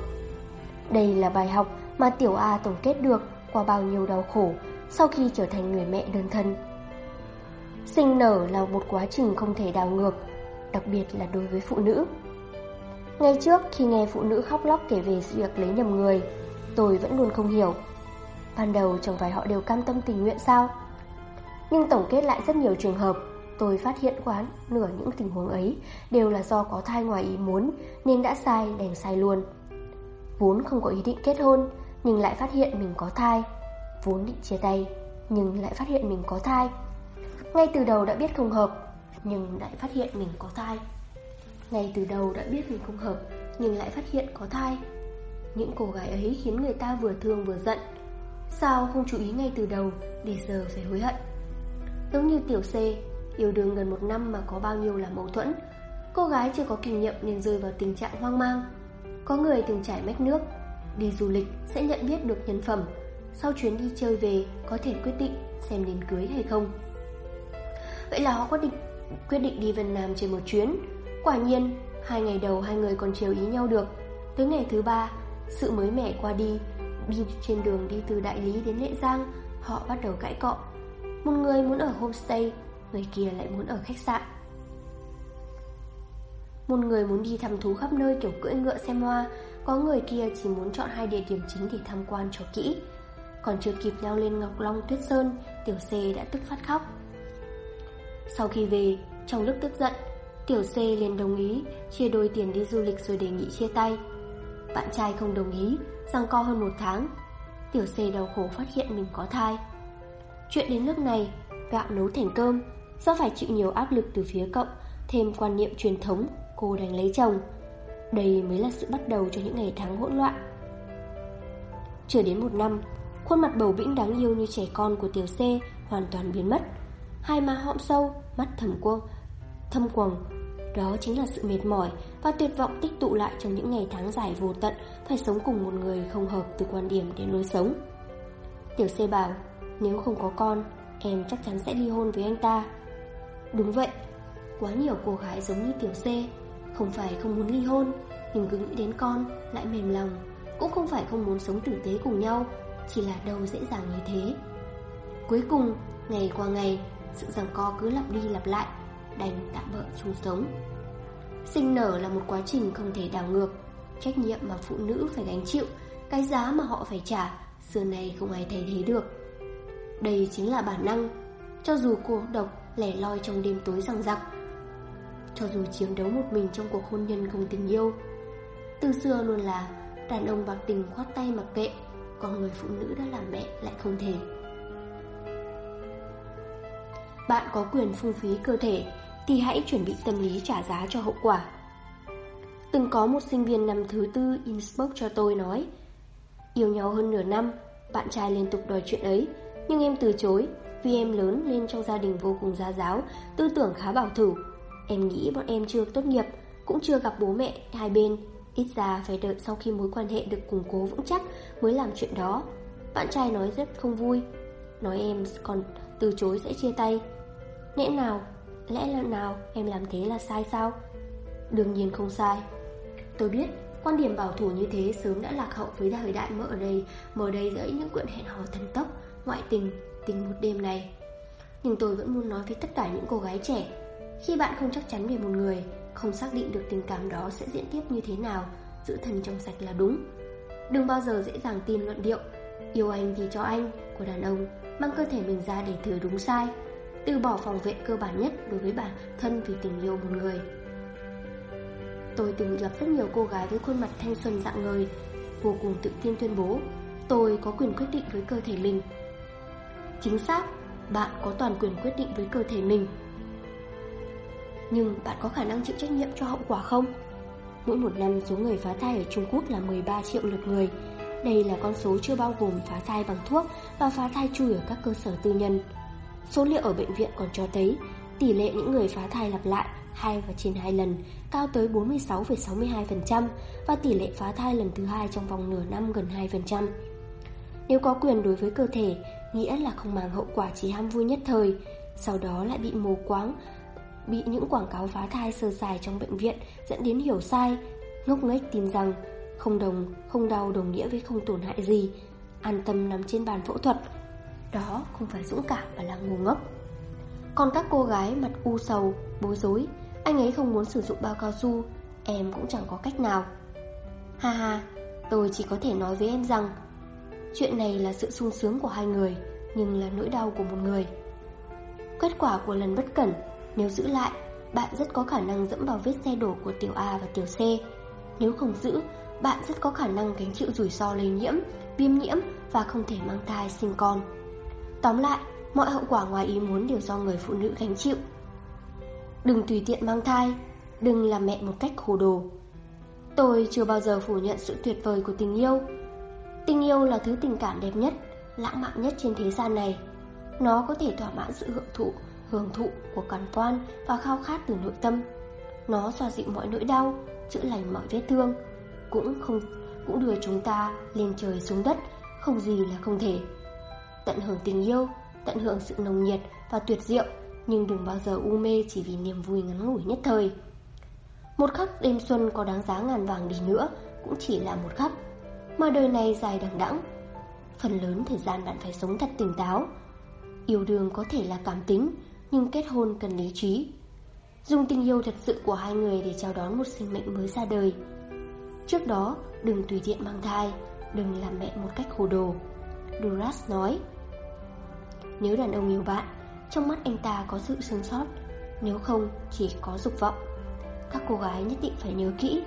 Đây là bài học mà Tiểu A tổng kết được qua bao nhiêu đau khổ sau khi trở thành người mẹ đơn thân. Sinh nở là một quá trình không thể đảo ngược, đặc biệt là đối với phụ nữ. Ngay trước khi nghe phụ nữ khóc lóc kể về việc lấy nhầm người, tôi vẫn luôn không hiểu. Ban đầu chẳng phải họ đều cam tâm tình nguyện sao? Nhưng tổng kết lại rất nhiều trường hợp Tôi phát hiện quán nửa những tình huống ấy đều là do có thai ngoài ý muốn nên đã sai đành sai luôn. Vốn không có ý định kết hôn, nhưng lại phát hiện mình có thai. Vốn định chia tay, nhưng lại phát hiện mình có thai. Ngay từ đầu đã biết không hợp, nhưng lại phát hiện mình có thai. Ngay từ đầu đã biết mình không hợp, nhưng lại phát hiện có thai. Những cô gái ấy khiến người ta vừa thương vừa giận. Sao không chú ý ngay từ đầu, để giờ phải hối hận? Giống như tiểu C Yêu đương gần một năm mà có bao nhiêu là mâu thuẫn. Cô gái chưa có kinh nghiệm nên rơi vào tình trạng hoang mang. Có người từng trải mách nước Đi du lịch sẽ nhận biết được nhân phẩm. Sau chuyến đi chơi về có thể quyết định xem nên cưới hay không. Vậy là họ quyết định, quyết định đi Vân Nam trên một chuyến. Quả nhiên, hai ngày đầu hai người còn chiều ý nhau được. Tới ngày thứ ba, sự mới mẻ qua đi. Đi trên đường đi từ Đại Lý đến Lệ Giang Họ bắt đầu cãi cọ. Một người muốn ở homestay người kia lại muốn ở khách sạn. Một người muốn đi thăm thú khắp nơi kiểu cưỡi ngựa xem hoa, có người kia chỉ muốn chọn hai địa điểm chính để tham quan cho kỹ. Còn chưa kịp leo lên Ngọc Long Tuyết Sơn, Tiểu C đã tức phát khóc. Sau khi về, trong lúc tức giận, Tiểu C liền đồng ý chia đôi tiền đi du lịch rồi đề nghị chia tay. Bạn trai không đồng ý, rằng co hơn một tháng. Tiểu C đau khổ phát hiện mình có thai. Chuyện đến lúc này, gạo nấu thành cơm, Do phải chịu nhiều áp lực từ phía cậu Thêm quan niệm truyền thống Cô đành lấy chồng. Đây mới là sự bắt đầu cho những ngày tháng hỗn loạn. Chưa đến một năm Khuôn mặt bầu bĩnh đáng yêu như trẻ con của tiểu C Hoàn toàn biến mất. Hai má hõm sâu, mắt thầm quầng, Thâm quầng. Đó chính là sự mệt mỏi Và tuyệt vọng tích tụ lại trong những ngày tháng dài vô tận Phải sống cùng một người không hợp từ quan điểm đến lối sống. Tiểu C bảo Nếu không có con Em chắc chắn sẽ ly hôn với anh ta. Đúng vậy, quá nhiều cô gái giống như Tiểu C Không phải không muốn ly hôn Nhưng cứ nghĩ đến con lại mềm lòng Cũng không phải không muốn sống tử tế cùng nhau Chỉ là đâu dễ dàng như thế. Cuối cùng, ngày qua ngày Sự giằng co cứ lặp đi lặp lại Đành tạm bỡ chung sống. Sinh nở là một quá trình không thể đảo ngược Trách nhiệm mà phụ nữ phải gánh chịu Cái giá mà họ phải trả Xưa nay không ai thay thế được. Đây chính là bản năng Cho dù cô độc lẻ loi trong đêm tối rằng rặc. Cho dù chiến đấu một mình trong cuộc hôn nhân không tình yêu, từ xưa luôn là đàn ông bạc tình khoát tay mặc kệ, Còn người phụ nữ đã làm mẹ lại không thể Bạn có quyền phung phí cơ thể Thì hãy chuẩn bị tâm lý trả giá cho hậu quả Từng có một sinh viên năm thứ tư Innsbruck cho tôi nói Yêu nhau hơn nửa năm Bạn trai liên tục đòi chuyện ấy Nhưng em từ chối vì em lớn nên trong gia đình vô cùng gia giáo Tư tưởng khá bảo thủ. Em nghĩ bọn em chưa tốt nghiệp Cũng chưa gặp bố mẹ hai bên. Ít ra phải đợi sau khi mối quan hệ được củng cố vững chắc Mới làm chuyện đó. Bạn trai nói rất không vui. Nói em còn từ chối sẽ chia tay. Lẽ nào Lẽ là nào em làm thế là sai sao? Đương nhiên không sai. Tôi biết quan điểm bảo thủ như thế sớm đã lạc hậu với thời đại mở ở đây Mở đây dẫy những quyển hẹn hò thần tốc Ngoại tình, tình một đêm này. Nhưng tôi vẫn muốn nói với tất cả những cô gái trẻ, Khi bạn không chắc chắn về một người, Không xác định được tình cảm đó sẽ diễn tiếp như thế nào, Giữ thân trong sạch là đúng. Đừng bao giờ dễ dàng tin luận điệu, Yêu anh thì cho anh của đàn ông, Mang cơ thể mình ra để thử đúng sai, Từ bỏ phòng vệ cơ bản nhất đối với bản thân vì tình yêu một người. Tôi từng gặp rất nhiều cô gái với khuôn mặt thanh xuân dạng ngời Vô cùng tự tin tuyên bố, Tôi có quyền quyết định với cơ thể mình. Chính xác, bạn có toàn quyền quyết định với cơ thể mình Nhưng bạn có khả năng chịu trách nhiệm cho hậu quả không? Mỗi một năm số người phá thai ở Trung Quốc là 13 triệu lượt người Đây là con số chưa bao gồm phá thai bằng thuốc và phá thai chui ở các cơ sở tư nhân Số liệu ở bệnh viện còn cho thấy Tỷ lệ những người phá thai lặp lại hai và trên hai lần cao tới 46,62% và tỷ lệ phá thai lần thứ hai trong vòng nửa năm gần 2%. Nếu có quyền đối với cơ thể, nghĩa là không mang hậu quả chỉ ham vui nhất thời, sau đó lại bị mù quáng, bị những quảng cáo phá thai sơ sài trong bệnh viện dẫn đến hiểu sai, ngốc nghếch tin rằng không đồng, không đau đồng nghĩa với không tổn hại gì, an tâm nằm trên bàn phẫu thuật. Đó không phải dũng cảm mà là ngu ngốc. Còn các cô gái mặt u sầu, bối rối anh ấy không muốn sử dụng bao cao su Em cũng chẳng có cách nào Ha ha Tôi chỉ có thể nói với em rằng Chuyện này là sự sung sướng của hai người, Nhưng là nỗi đau của một người. Kết quả của lần bất cẩn, Nếu giữ lại, Bạn rất có khả năng dẫm vào vết xe đổ của tiểu A và tiểu C. Nếu không giữ, Bạn rất có khả năng gánh chịu rủi ro lây nhiễm, Viêm nhiễm Và không thể mang thai sinh con. Tóm lại, Mọi hậu quả ngoài ý muốn đều do người phụ nữ gánh chịu. Đừng tùy tiện mang thai, Đừng làm mẹ một cách hồ đồ. Tôi chưa bao giờ phủ nhận sự tuyệt vời của tình yêu. Tình yêu là thứ tình cảm đẹp nhất Lãng mạn nhất trên thế gian này. Nó có thể thỏa mãn sự hưởng thụ Hưởng thụ của cảm quan Và khao khát từ nội tâm. Nó xoa dịu mọi nỗi đau Chữa lành mọi vết thương Cũng không cũng đưa chúng ta lên trời xuống đất Không gì là không thể. Tận hưởng tình yêu Tận hưởng sự nồng nhiệt và tuyệt diệu nhưng đừng bao giờ u mê chỉ vì niềm vui ngắn ngủi nhất thời. Một khắc đêm xuân có đáng giá ngàn vàng đi nữa cũng chỉ là một khắc, mà đời này dài đằng đẵng. Phần lớn thời gian bạn phải sống thật tỉnh táo. Yêu đương có thể là cảm tính, nhưng kết hôn cần lý trí. Dùng tình yêu thật sự của hai người để chào đón một sinh mệnh mới ra đời. Trước đó, đừng tùy tiện mang thai, đừng làm mẹ một cách hồ đồ. Duras nói, nếu đàn ông yêu bạn, trong mắt anh ta có sự sương sót Nếu không chỉ có dục vọng Các cô gái nhất định phải nhớ kỹ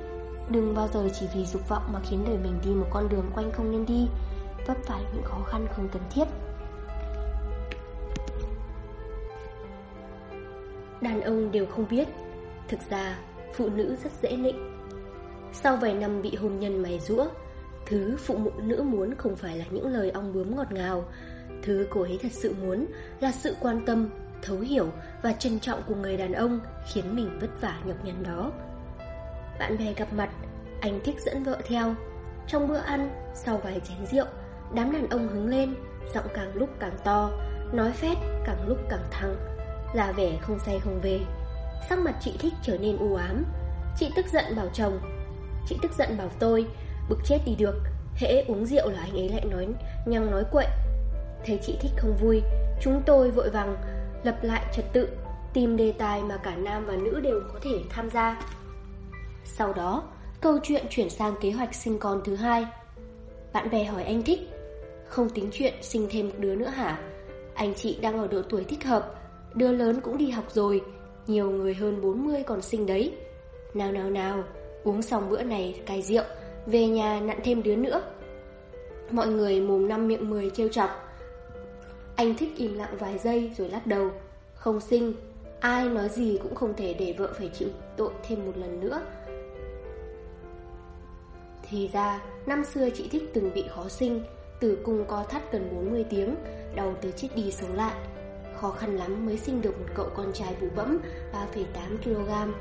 Đừng bao giờ chỉ vì dục vọng mà khiến đời mình đi một con đường quanh không nên đi. Vấp phải những khó khăn không cần thiết. Đàn ông đều không biết. Thực ra phụ nữ rất dễ nịnh. Sau vài năm bị hôn nhân mày rũa Thứ phụ nữ muốn không phải là những lời ong bướm ngọt ngào. Thứ cô ấy thật sự muốn là sự quan tâm, thấu hiểu và trân trọng của người đàn ông khiến mình vất vả nhọc nhằn đó. Bạn bè gặp mặt, anh thích dẫn vợ theo. Trong bữa ăn, sau vài chén rượu, đám đàn ông hứng lên, giọng càng lúc càng to, nói phét càng lúc càng thăng, là vẻ không say không về. Sắc mặt chị thích trở nên u ám. Chị tức giận bảo chồng, chị tức giận bảo tôi, bực chết đi được, hễ uống rượu là anh ấy lại nói nhăng nói quậy Thấy chị thích không vui Chúng tôi vội vàng lập lại trật tự Tìm đề tài mà cả nam và nữ đều có thể tham gia sau đó, Câu chuyện chuyển sang kế hoạch sinh con thứ hai. Bạn bè hỏi anh thích, Không tính chuyện sinh thêm một đứa nữa hả? Anh chị đang ở độ tuổi thích hợp, Đứa lớn cũng đi học rồi, Nhiều người hơn 40 còn sinh đấy. Nào nào nào, Uống xong bữa này cài rượu, Về nhà nặn thêm đứa nữa. Mọi người mồm năm miệng mười trêu chọc. Anh thích im lặng vài giây rồi lắc đầu, Không sinh, Ai nói gì cũng không thể để vợ phải chịu tội thêm một lần nữa. Thì ra Năm xưa chị thích từng bị khó sinh Tử cung co thắt gần 40 tiếng đầu từ chết đi sống lại. Khó khăn lắm mới sinh được một cậu con trai bụ bẫm 3,8kg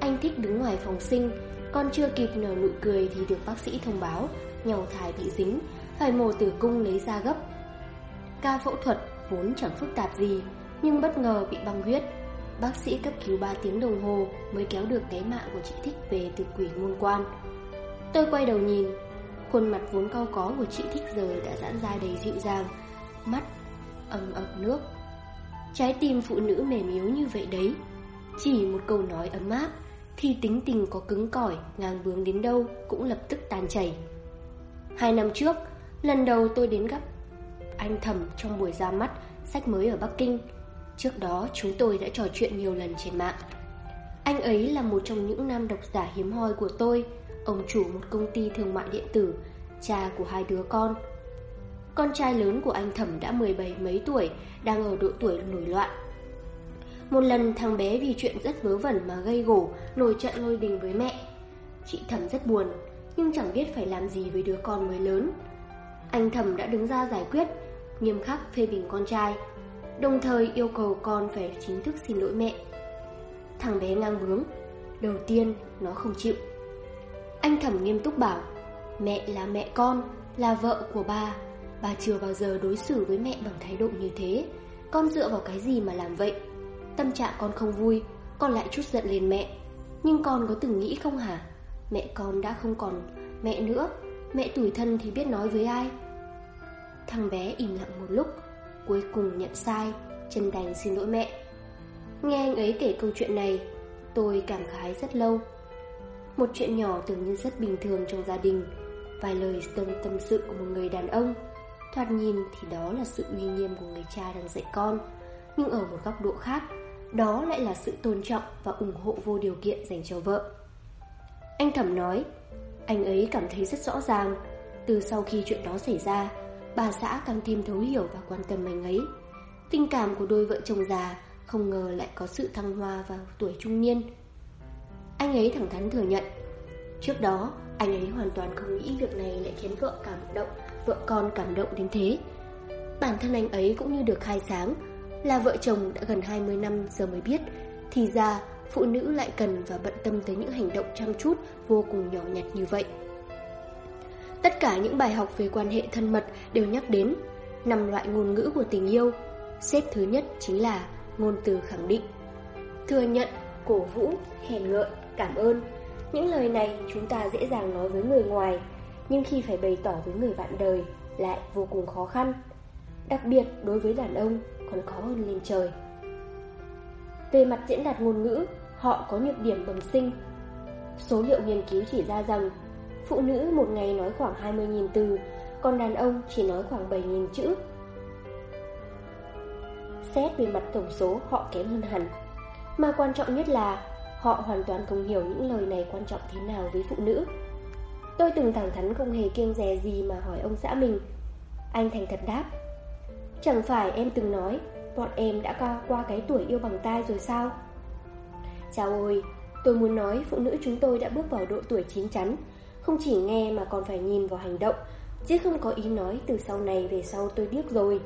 Anh thích đứng ngoài phòng sinh Con chưa kịp nở nụ cười thì được bác sĩ thông báo Nhau thai bị dính Phải mổ tử cung lấy ra gấp. Ca phẫu thuật vốn chẳng phức tạp gì Nhưng bất ngờ bị băng huyết. Bác sĩ cấp cứu 3 tiếng đồng hồ Mới kéo được cái mạng của chị Thích về từ quỷ môn quan. Tôi quay đầu nhìn, Khuôn mặt vốn cao có của chị Thích giờ đã giãn ra đầy dịu dàng, Mắt ấm ấm nước. Trái tim phụ nữ mềm yếu như vậy đấy, Chỉ một câu nói ấm áp Thì tính tình có cứng cỏi, Ngang bướng đến đâu Cũng lập tức tan chảy. Hai năm trước, Lần đầu tôi đến gặp anh thầm trong buổi ra mắt Sách mới ở Bắc Kinh. Trước đó chúng tôi đã trò chuyện nhiều lần trên mạng. Anh ấy là một trong những nam độc giả hiếm hoi của tôi. Ông chủ một công ty thương mại điện tử, Cha của hai đứa con. Con trai lớn của anh Thẩm đã 17 mấy tuổi, Đang ở độ tuổi nổi loạn. Một lần thằng bé vì chuyện rất vớ vẩn mà gây gổ, Nổi trận lôi đình với mẹ. Chị Thẩm rất buồn, Nhưng chẳng biết phải làm gì với đứa con mới lớn. Anh Thẩm đã đứng ra giải quyết, Nghiêm khắc phê bình con trai, Đồng thời yêu cầu con phải chính thức xin lỗi mẹ. Thằng bé ngang bướng, Đầu tiên nó không chịu. Anh thẩm nghiêm túc bảo, Mẹ là mẹ con, Là vợ của bà Bà chưa bao giờ đối xử với mẹ bằng thái độ như thế. Con dựa vào cái gì mà làm vậy? Tâm trạng con không vui, Con lại chút giận lên mẹ. Nhưng con có từng nghĩ không hả? Mẹ con đã không còn mẹ nữa, Mẹ tủi thân thì biết nói với ai? Thằng bé im lặng một lúc, Cuối cùng nhận sai, Chân đành xin lỗi mẹ. Nghe anh ấy kể câu chuyện này, Tôi cảm khái rất lâu. Một chuyện nhỏ tưởng như rất bình thường trong gia đình. Vài lời tâm tâm sự của một người đàn ông. Thoạt nhìn thì đó là sự uy nghiêm của người cha đang dạy con. Nhưng ở một góc độ khác, Đó lại là sự tôn trọng và ủng hộ vô điều kiện dành cho vợ. Anh Thẩm nói, Anh ấy cảm thấy rất rõ ràng. Từ sau khi chuyện đó xảy ra, bà xã càng thêm thấu hiểu và quan tâm anh ấy. Tình cảm của đôi vợ chồng già không ngờ lại có sự thăng hoa vào tuổi trung niên. Anh ấy thẳng thắn thừa nhận, trước đó anh ấy hoàn toàn không nghĩ việc này lại khiến vợ cảm động, vợ con cảm động đến thế. Bản thân anh ấy cũng như được khai sáng, là vợ chồng đã gần 20 năm giờ mới biết, thì ra phụ nữ lại cần và bận tâm tới những hành động chăm chút vô cùng nhỏ nhặt như vậy. Tất cả những bài học về quan hệ thân mật đều nhắc đến năm loại ngôn ngữ của tình yêu. Xếp thứ nhất chính là ngôn từ khẳng định. Thừa nhận, cổ vũ, hèn ngợi, cảm ơn. Những lời này chúng ta dễ dàng nói với người ngoài, nhưng khi phải bày tỏ với người bạn đời lại vô cùng khó khăn. Đặc biệt đối với đàn ông còn khó hơn lên trời. Về mặt diễn đạt ngôn ngữ, họ có nhược điểm bẩm sinh. Số liệu nghiên cứu chỉ ra rằng Phụ nữ một ngày nói khoảng 20.000 từ, còn đàn ông chỉ nói khoảng 7.000 chữ. Xét về mặt tổng số họ kém hơn hẳn. Mà quan trọng nhất là họ hoàn toàn không hiểu những lời này quan trọng thế nào với phụ nữ. Tôi từng thẳng thắn không hề kiêng dè gì mà hỏi ông xã mình. Anh thành thật đáp. Chẳng phải em từng nói bọn em đã qua cái tuổi yêu bằng tai rồi sao? Chào ôi, tôi muốn nói phụ nữ chúng tôi đã bước vào độ tuổi chín chắn không chỉ nghe mà còn phải nhìn vào hành động Chứ không có ý nói từ sau này về sau tôi biết rồi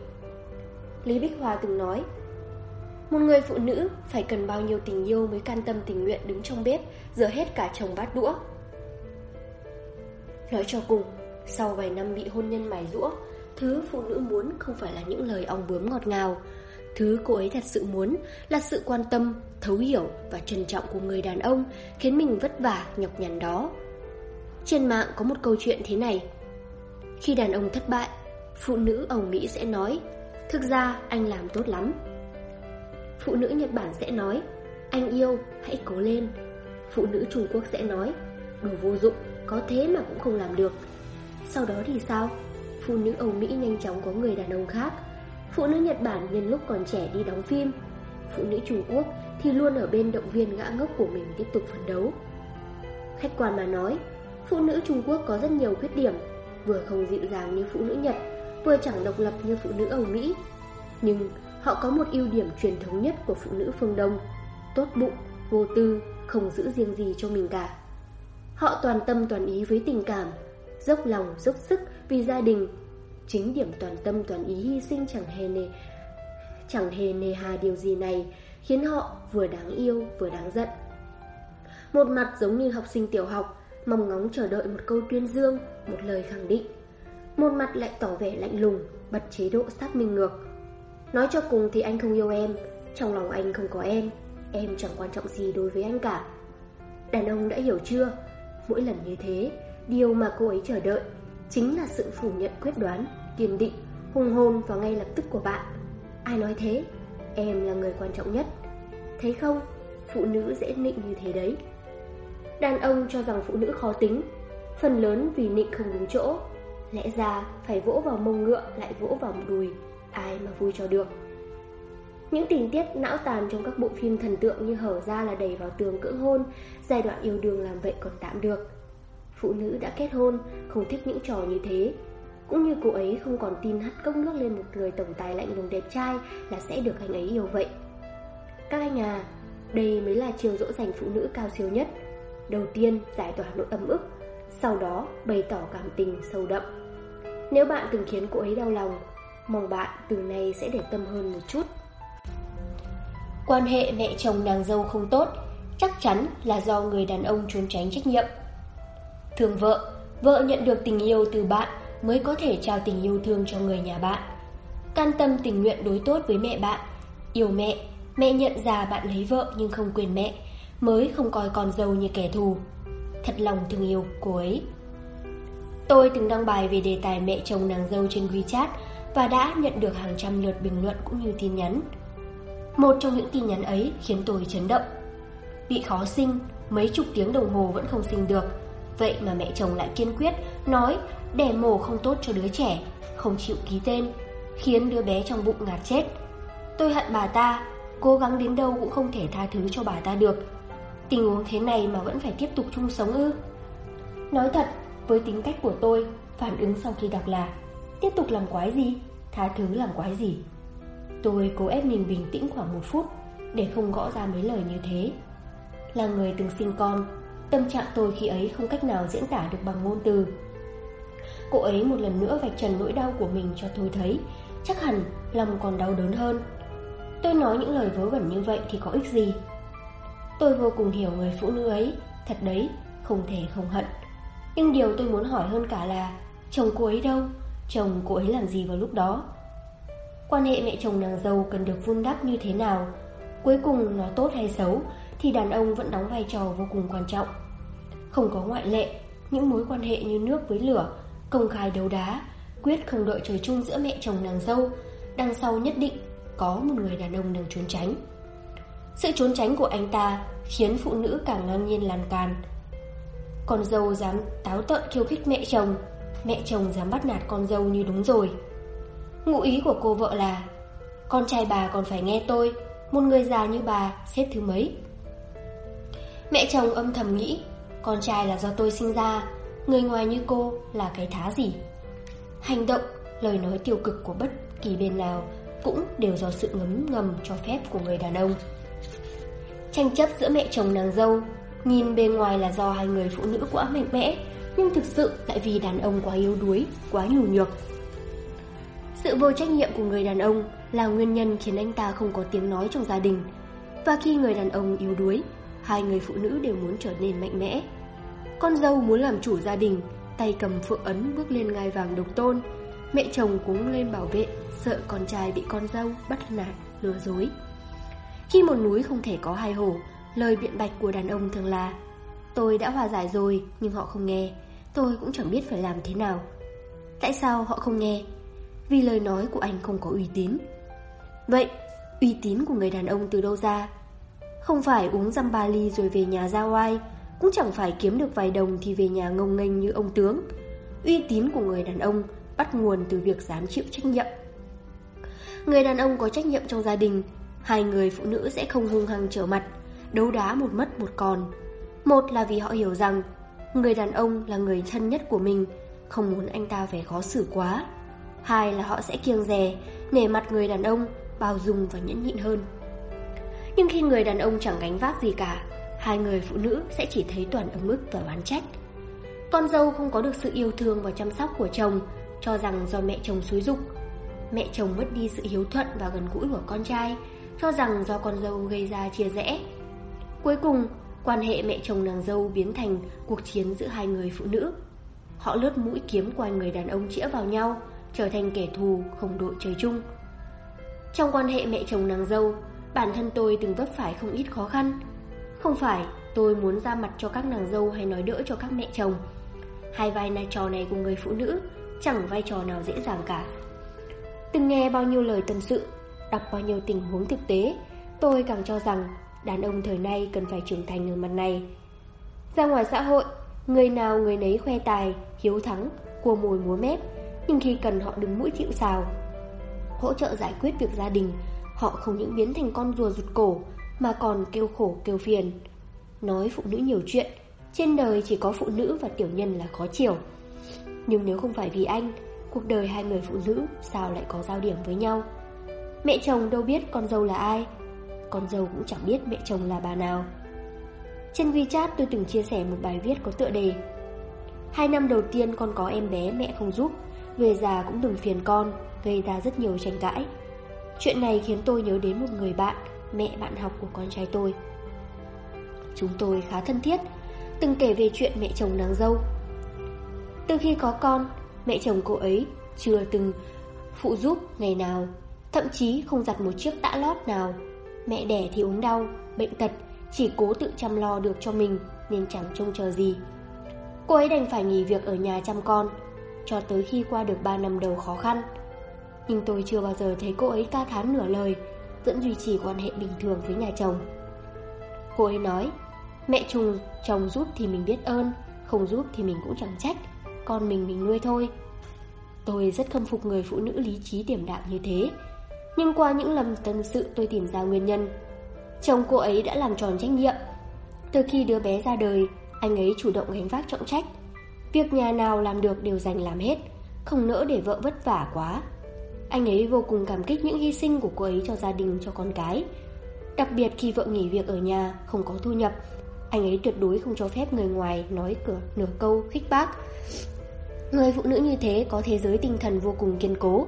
Lý Bích Hòa từng nói một người phụ nữ phải cần bao nhiêu tình yêu mới can tâm tình nguyện đứng trong bếp Rửa hết cả chồng bát đũa? Nói cho cùng Sau vài năm bị hôn nhân mài rũa Thứ phụ nữ muốn không phải là những lời ong bướm ngọt ngào. Thứ cô ấy thật sự muốn là sự quan tâm, thấu hiểu và trân trọng của người đàn ông khiến mình vất vả, nhọc nhằn đó. Trên mạng có một câu chuyện thế này. Khi đàn ông thất bại Phụ nữ ở Mỹ sẽ nói Thực ra anh làm tốt lắm. Phụ nữ Nhật Bản sẽ nói Anh yêu, hãy cố lên. Phụ nữ Trung Quốc sẽ nói Đồ vô dụng, có thế mà cũng không làm được. Sau đó thì sao? Phụ nữ Âu Mỹ nhanh chóng có người đàn ông khác. Phụ nữ Nhật Bản nhân lúc còn trẻ đi đóng phim. Phụ nữ Trung Quốc thì luôn ở bên động viên gã ngốc của mình tiếp tục phấn đấu. Khách quan mà nói Phụ nữ Trung Quốc có rất nhiều khuyết điểm vừa không dịu dàng như phụ nữ Nhật, vừa chẳng độc lập như phụ nữ Âu Mỹ. Nhưng họ có một ưu điểm truyền thống nhất của phụ nữ phương Đông, tốt bụng, vô tư, không giữ riêng gì cho mình cả. Họ toàn tâm toàn ý với tình cảm, dốc lòng, dốc sức vì gia đình. Chính điểm toàn tâm toàn ý hy sinh chẳng hề nề chẳng hề nề hà điều gì này, khiến họ vừa đáng yêu vừa đáng giận. Một mặt giống như học sinh tiểu học, mong ngóng chờ đợi một câu tuyên dương, một lời khẳng định. Một mặt lại tỏ vẻ lạnh lùng, bật chế độ sát mình ngược. Nói cho cùng thì anh không yêu em, trong lòng anh không có em, em chẳng quan trọng gì đối với anh cả. Đàn ông đã hiểu chưa? Mỗi lần như thế, điều mà cô ấy chờ đợi chính là sự phủ nhận quyết đoán, kiên định, hùng hồn và ngay lập tức của bạn. Ai nói thế? Em là người quan trọng nhất. Thấy không? Phụ nữ dễ nịnh như thế đấy. Đàn ông cho rằng phụ nữ khó tính, phần lớn vì nịnh không đúng chỗ. Lẽ ra phải vỗ vào mông ngựa lại vỗ vào đùi, ai mà vui cho được. Những tình tiết não tàn trong các bộ phim thần tượng như hở ra là đẩy vào tường cưỡng hôn, giai đoạn yêu đương làm vậy còn tạm được. Phụ nữ đã kết hôn, không thích những trò như thế. Cũng như cô ấy không còn tin hắt cốc nước lên một người tổng tài lạnh lùng đẹp trai là sẽ được anh ấy yêu vậy. Các anh à, đây mới là chiều dỗ dành phụ nữ cao siêu nhất. Đầu tiên giải tỏa nỗi ấm ức, sau đó bày tỏ cảm tình sâu đậm. Nếu bạn từng khiến cô ấy đau lòng, mong bạn từ nay sẽ để tâm hơn một chút. Quan hệ mẹ chồng nàng dâu không tốt, chắc chắn là do người đàn ông trốn tránh trách nhiệm. Thương vợ, vợ nhận được tình yêu từ bạn mới có thể trao tình yêu thương cho người nhà bạn. Can tâm tình nguyện đối tốt với mẹ bạn, yêu mẹ, mẹ nhận ra bạn lấy vợ nhưng không quên mẹ, mới không coi con dâu như kẻ thù. Thật lòng thương yêu cô ấy. Tôi từng đăng bài về đề tài mẹ chồng nàng dâu trên WeChat và đã nhận được hàng trăm lượt bình luận cũng như tin nhắn. Một trong những tin nhắn ấy khiến tôi chấn động. Bị khó sinh, mấy chục tiếng đồng hồ vẫn không sinh được. Vậy mà mẹ chồng lại kiên quyết nói đẻ mổ không tốt cho đứa trẻ, không chịu ký tên, khiến đứa bé trong bụng ngạt chết. Tôi hận bà ta, cố gắng đến đâu cũng không thể tha thứ cho bà ta được. Tình huống thế này mà vẫn phải tiếp tục chung sống ư? Nói thật, với tính cách của tôi, phản ứng sau khi đọc là tiếp tục làm quái gì, tha thứ làm quái gì. Tôi cố ép mình bình tĩnh khoảng một phút để không gõ ra mấy lời như thế. Là người từng sinh con, tâm trạng tôi khi ấy không cách nào diễn tả được bằng ngôn từ. Cô ấy một lần nữa vạch trần nỗi đau của mình cho tôi thấy, chắc hẳn lòng còn đau đớn hơn. Tôi nói những lời vớ vẩn như vậy thì có ích gì? Tôi vô cùng hiểu người phụ nữ ấy, thật đấy, không thể không hận. Nhưng điều tôi muốn hỏi hơn cả là chồng cô ấy đâu? Chồng cô ấy làm gì vào lúc đó? Quan hệ mẹ chồng nàng dâu cần được vun đắp như thế nào? Cuối cùng nó tốt hay xấu thì đàn ông vẫn đóng vai trò vô cùng quan trọng. Không có ngoại lệ, những mối quan hệ như nước với lửa, công khai đấu đá, quyết không đợi trời chung giữa mẹ chồng nàng dâu, đằng sau nhất định có một người đàn ông đang trốn tránh. Sự trốn tránh của anh ta khiến phụ nữ càng ngang nhiên lan can. Con dâu dám táo tợn khiêu khích mẹ chồng, mẹ chồng dám bắt nạt con dâu như đúng rồi. Ngụ ý của cô vợ là Con trai bà còn phải nghe tôi Một người già như bà xếp thứ mấy? Mẹ chồng âm thầm nghĩ Con trai là do tôi sinh ra Người ngoài như cô là cái thá gì? Hành động, lời nói tiêu cực của bất kỳ bên nào Cũng đều do sự ngấm ngầm cho phép của người đàn ông. Tranh chấp giữa mẹ chồng nàng dâu Nhìn bên ngoài là do hai người phụ nữ quá mạnh mẽ nhưng thực sự tại vì đàn ông quá yếu đuối, quá nhu nhược sự vô trách nhiệm của người đàn ông là nguyên nhân khiến anh ta không có tiếng nói trong gia đình. Và khi người đàn ông yếu đuối, hai người phụ nữ đều muốn trở nên mạnh mẽ. Con dâu muốn làm chủ gia đình, tay cầm phượng ấn bước lên ngai vàng độc tôn. Mẹ chồng cũng lên bảo vệ, sợ con trai bị con dâu bắt nạt, lừa dối. Khi một núi không thể có hai hổ, lời biện bạch của đàn ông thường là Tôi đã hòa giải rồi, nhưng họ không nghe. Tôi cũng chẳng biết phải làm thế nào. Tại sao họ không nghe? vì lời nói của anh không có uy tín. Vậy, uy tín của người đàn ông từ đâu ra? Không phải uống răm ba ly rồi về nhà ra oai, cũng chẳng phải kiếm được vài đồng thì về nhà ngông nghênh như ông tướng. Uy tín của người đàn ông bắt nguồn từ việc dám chịu trách nhiệm. Người đàn ông có trách nhiệm trong gia đình, hai người phụ nữ sẽ không hung hăng trở mặt, đấu đá một mất một còn. Một là vì họ hiểu rằng người đàn ông là người thân nhất của mình, không muốn anh ta phải khó xử quá. Hai là họ sẽ kiêng dè, nể mặt người đàn ông, bao dung và nhẫn nhịn hơn. Nhưng khi người đàn ông chẳng gánh vác gì cả, hai người phụ nữ sẽ chỉ thấy toàn ấm ức và oán trách. Con dâu không có được sự yêu thương và chăm sóc của chồng, cho rằng do mẹ chồng xúi dục. Mẹ chồng mất đi sự hiếu thuận và gần gũi của con trai, cho rằng do con dâu gây ra chia rẽ. Cuối cùng, quan hệ mẹ chồng nàng dâu biến thành cuộc chiến giữa hai người phụ nữ. Họ lướt mũi kiếm qua người đàn ông chĩa vào nhau, trở thành kẻ thù không đội trời chung. Trong quan hệ mẹ chồng nàng dâu, bản thân tôi từng vấp phải không ít khó khăn. Không phải tôi muốn ra mặt cho các nàng dâu hay nói đỡ cho các mẹ chồng. Hai vai này trò này của người phụ nữ chẳng vai trò nào dễ dàng cả. Từng nghe bao nhiêu lời tâm sự, đọc bao nhiêu tình huống thực tế, tôi càng cho rằng đàn ông thời nay cần phải trưởng thành ở mặt này. Ra ngoài xã hội, người nào người nấy khoe tài, hiếu thắng, cua mồi múa mép, nhưng khi cần họ đứng mũi chịu sào. Hỗ trợ giải quyết việc gia đình, họ không những biến thành con rùa rụt cổ, mà còn kêu khổ kêu phiền. Nói phụ nữ nhiều chuyện, trên đời chỉ có phụ nữ và tiểu nhân là khó chiều. Nhưng nếu không phải vì anh, cuộc đời hai người phụ nữ sao lại có giao điểm với nhau? Mẹ chồng đâu biết con dâu là ai, con dâu cũng chẳng biết mẹ chồng là bà nào. Trên WeChat tôi từng chia sẻ một bài viết có tựa đề Hai năm đầu tiên con có em bé mẹ không giúp, về già cũng đừng phiền con, gây ra rất nhiều tranh cãi. Chuyện này khiến tôi nhớ đến một người bạn, mẹ bạn học của con trai tôi. Chúng tôi khá thân thiết, từng kể về chuyện mẹ chồng nàng dâu. Từ khi có con, mẹ chồng cô ấy chưa từng phụ giúp ngày nào, thậm chí không giặt một chiếc tã lót nào. Mẹ đẻ thì ốm đau, bệnh tật, chỉ cố tự chăm lo được cho mình nên chẳng trông chờ gì. Cô ấy đành phải nghỉ việc ở nhà chăm con, cho tới khi qua được 3 năm đầu khó khăn. Nhưng tôi chưa bao giờ thấy cô ấy ca thán nửa lời, vẫn duy trì quan hệ bình thường với nhà chồng. Cô ấy nói, mẹ chồng chồng giúp thì mình biết ơn, không giúp thì mình cũng chẳng trách, con mình mình nuôi thôi. Tôi rất khâm phục người phụ nữ lý trí tiềm đạm như thế, nhưng qua những lần tâm sự tôi tìm ra nguyên nhân. Chồng cô ấy đã làm tròn trách nhiệm. Từ khi đứa bé ra đời, anh ấy chủ động gánh vác trọng trách. Việc nhà nào làm được đều dành làm hết, không nỡ để vợ vất vả quá. Anh ấy vô cùng cảm kích những hy sinh của cô ấy cho gia đình, cho con cái. Đặc biệt khi vợ nghỉ việc ở nhà, không có thu nhập, anh ấy tuyệt đối không cho phép người ngoài nói cửa nửa câu khích bác. Người phụ nữ như thế có thế giới tinh thần vô cùng kiên cố.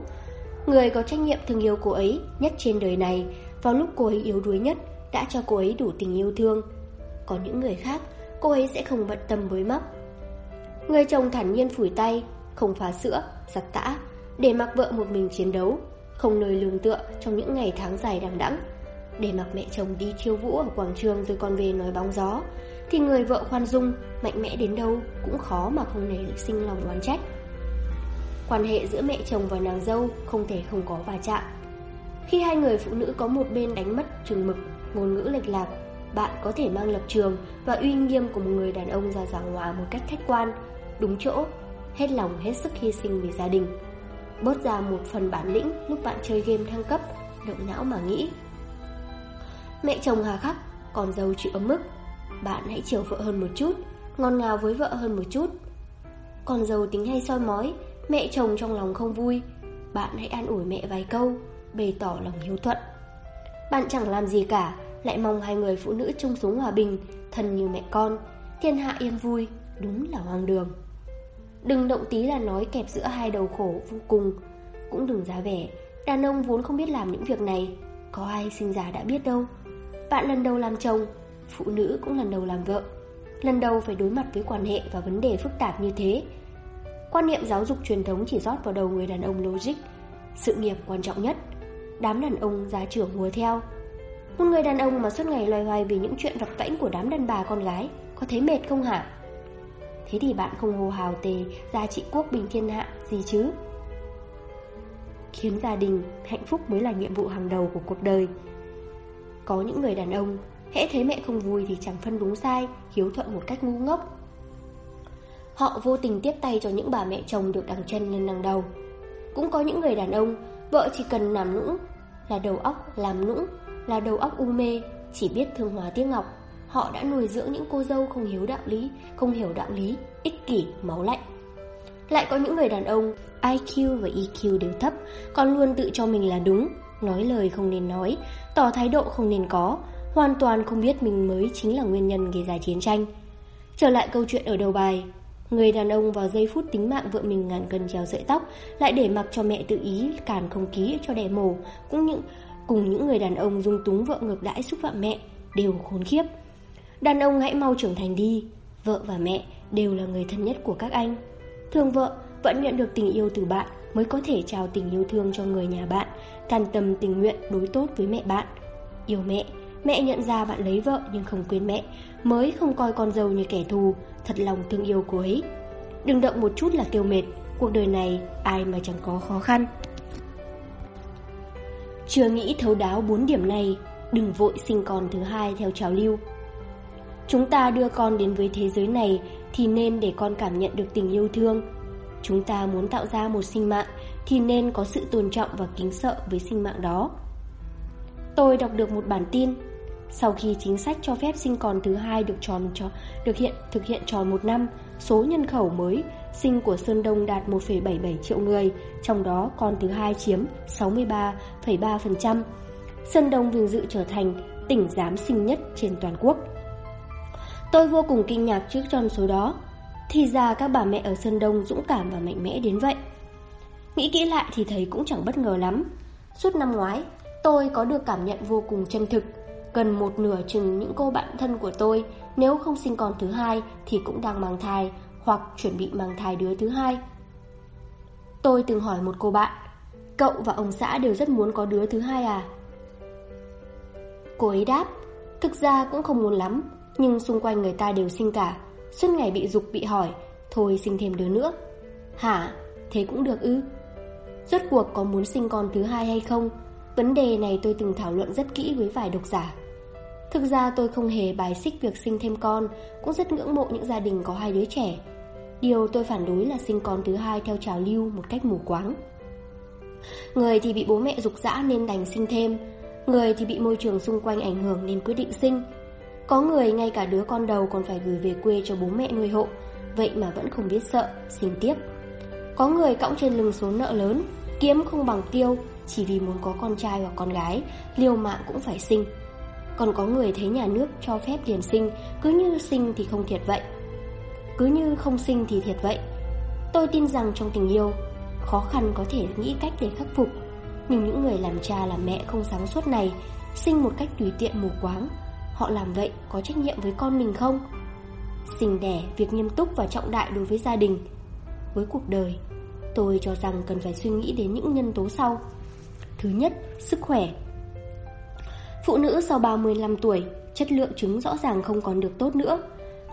Người có trách nhiệm thương yêu cô ấy nhất trên đời này, vào lúc cô ấy yếu đuối nhất, đã cho cô ấy đủ tình yêu thương. Còn những người khác, cô ấy sẽ không bận tâm bới móc. Người chồng thản nhiên phủi tay, không phá sữa, giặt tã, để mặc vợ một mình chiến đấu, không nơi lường tựa trong những ngày tháng dài đằng đẵng. Để mặc mẹ chồng đi khiêu vũ ở quảng trường rồi còn về nói bóng gió, thì người vợ khoan dung, mạnh mẽ đến đâu cũng khó mà không nảy sinh lòng oán trách. Quan hệ giữa mẹ chồng và nàng dâu không thể không có va chạm. Khi hai người phụ nữ có một bên đánh mất trường mực, ngôn ngữ lệch lạc, bạn có thể mang lập trường và uy nghiêm của một người đàn ông ra giảng hòa một cách khách quan, đúng chỗ, hết lòng hết sức hy sinh vì gia đình. Bớt ra một phần bản lĩnh lúc bạn chơi game thăng cấp, động não mà nghĩ. Mẹ chồng hà khắc, còn dâu chịu ấm mức. Bạn hãy chiều vợ hơn một chút, ngon ngào với vợ hơn một chút. Còn dâu tính hay soi mói, mẹ chồng trong lòng không vui. Bạn hãy an ủi mẹ vài câu, bày tỏ lòng hiếu thuận. Bạn chẳng làm gì cả, lại mong hai người phụ nữ chung sống hòa bình, thân như mẹ con, thiên hạ yên vui, đúng là hoang đường. Đừng động tí là nói kẹp giữa hai đầu khổ vô cùng, cũng đừng giá vẻ, đàn ông vốn không biết làm những việc này, có ai sinh ra đã biết đâu. Bạn lần đầu làm chồng, phụ nữ cũng lần đầu làm vợ. Lần đầu phải đối mặt với quan hệ và vấn đề phức tạp như thế. Quan niệm giáo dục truyền thống chỉ rót vào đầu người đàn ông logic, sự nghiệp quan trọng nhất. Đám đàn ông giá trưởng hùa theo. Một người đàn ông mà suốt ngày loay hoay vì những chuyện vặt vãnh của đám đàn bà con gái, có thấy mệt không hả? Thế thì bạn không hô hào tề gia trị quốc bình thiên hạ gì chứ? Khiến gia đình hạnh phúc mới là nhiệm vụ hàng đầu của cuộc đời. Có những người đàn ông, hễ thấy mẹ không vui thì chẳng phân đúng sai, hiếu thuận một cách ngu ngốc. Họ vô tình tiếp tay cho những bà mẹ chồng được đằng chân lên đằng đầu. Cũng có những người đàn ông, vợ chỉ cần làm nũng, là đầu óc làm nũng, là đầu óc u mê, chỉ biết thương hòa tiếc ngọc. Họ đã nuôi dưỡng những cô dâu không hiếu đạo lý, không hiểu đạo lý, ích kỷ, máu lạnh. Lại có những người đàn ông IQ và EQ đều thấp Còn luôn tự cho mình là đúng Nói lời không nên nói Tỏ thái độ không nên có Hoàn toàn không biết mình mới chính là nguyên nhân gây ra chiến tranh Trở lại câu chuyện ở đầu bài Người đàn ông vào giây phút tính mạng vợ mình ngàn cân treo sợi tóc, Lại để mặc cho mẹ tự ý càn không ký cho đẻ mổ. Cũng những, cùng những người đàn ông dung túng vợ ngược đãi xúc phạm mẹ Đều khốn khiếp. Đàn ông hãy mau trưởng thành đi, Vợ và mẹ đều là người thân nhất của các anh. Thương vợ, vẫn nhận được tình yêu từ bạn Mới có thể trao tình yêu thương cho người nhà bạn Can tâm tình nguyện đối tốt với mẹ bạn. Yêu mẹ Mẹ nhận ra bạn lấy vợ nhưng không quên mẹ Mới không coi con dâu như kẻ thù, Thật lòng thương yêu cô ấy. Đừng động một chút là kêu mệt, Cuộc đời này ai mà chẳng có khó khăn. Chưa nghĩ thấu đáo bốn điểm này, Đừng vội sinh con thứ hai theo trào lưu. Chúng ta đưa con đến với thế giới này Thì nên để con cảm nhận được tình yêu thương. Chúng ta muốn tạo ra một sinh mạng Thì nên có sự tôn trọng và kính sợ với sinh mạng đó. Tôi đọc được một bản tin sau khi chính sách cho phép sinh con thứ hai được tròn cho được hiện thực hiện tròn một năm, số nhân khẩu mới sinh của Sơn Đông đạt 1,77 triệu người, trong đó con thứ hai chiếm 63,3%. Sơn Đông vinh dự trở thành tỉnh giám sinh nhất trên toàn quốc. Tôi vô cùng kinh ngạc trước con số đó. Thì ra các bà mẹ ở Sơn Đông dũng cảm và mạnh mẽ đến vậy. Nghĩ kỹ lại thì thấy cũng chẳng bất ngờ lắm. Suốt năm ngoái, tôi có được cảm nhận vô cùng chân thực Gần một nửa chừng những cô bạn thân của tôi, Nếu không sinh con thứ hai Thì cũng đang mang thai, Hoặc chuẩn bị mang thai đứa thứ hai. Tôi từng hỏi một cô bạn, Cậu và ông xã đều rất muốn có đứa thứ hai à? Cô ấy đáp, Thực ra cũng không muốn lắm, Nhưng xung quanh người ta đều sinh cả. Suốt ngày bị dục, bị hỏi, Thôi sinh thêm đứa nữa. Hả? Thế cũng được ư? Rốt cuộc có muốn sinh con thứ hai hay không? Vấn đề này tôi từng thảo luận rất kỹ với vài độc giả. Thực ra tôi không hề bài xích việc sinh thêm con, cũng rất ngưỡng mộ những gia đình có hai đứa trẻ. Điều tôi phản đối là sinh con thứ hai theo trào lưu một cách mù quáng. Người thì bị bố mẹ dục dã nên đành sinh thêm, người thì bị môi trường xung quanh ảnh hưởng nên quyết định sinh. Có người ngay cả đứa con đầu còn phải gửi về quê cho bố mẹ nuôi hộ, vậy mà vẫn không biết sợ, sinh tiếp. Có người cõng trên lưng số nợ lớn, kiếm không bằng tiêu, chỉ vì muốn có con trai hoặc con gái, liều mạng cũng phải sinh. Còn có người thấy nhà nước cho phép liền sinh Cứ như sinh thì không thiệt vậy. Cứ như không sinh thì thiệt vậy. Tôi tin rằng trong tình yêu Khó khăn có thể nghĩ cách để khắc phục. Nhưng những người làm cha làm mẹ không sáng suốt này Sinh một cách tùy tiện mù quáng Họ làm vậy có trách nhiệm với con mình không? Sinh đẻ, việc nghiêm túc và trọng đại đối với gia đình. Với cuộc đời Tôi cho rằng cần phải suy nghĩ đến những nhân tố sau. Thứ nhất, sức khỏe. Phụ nữ sau 35 tuổi, chất lượng trứng rõ ràng không còn được tốt nữa.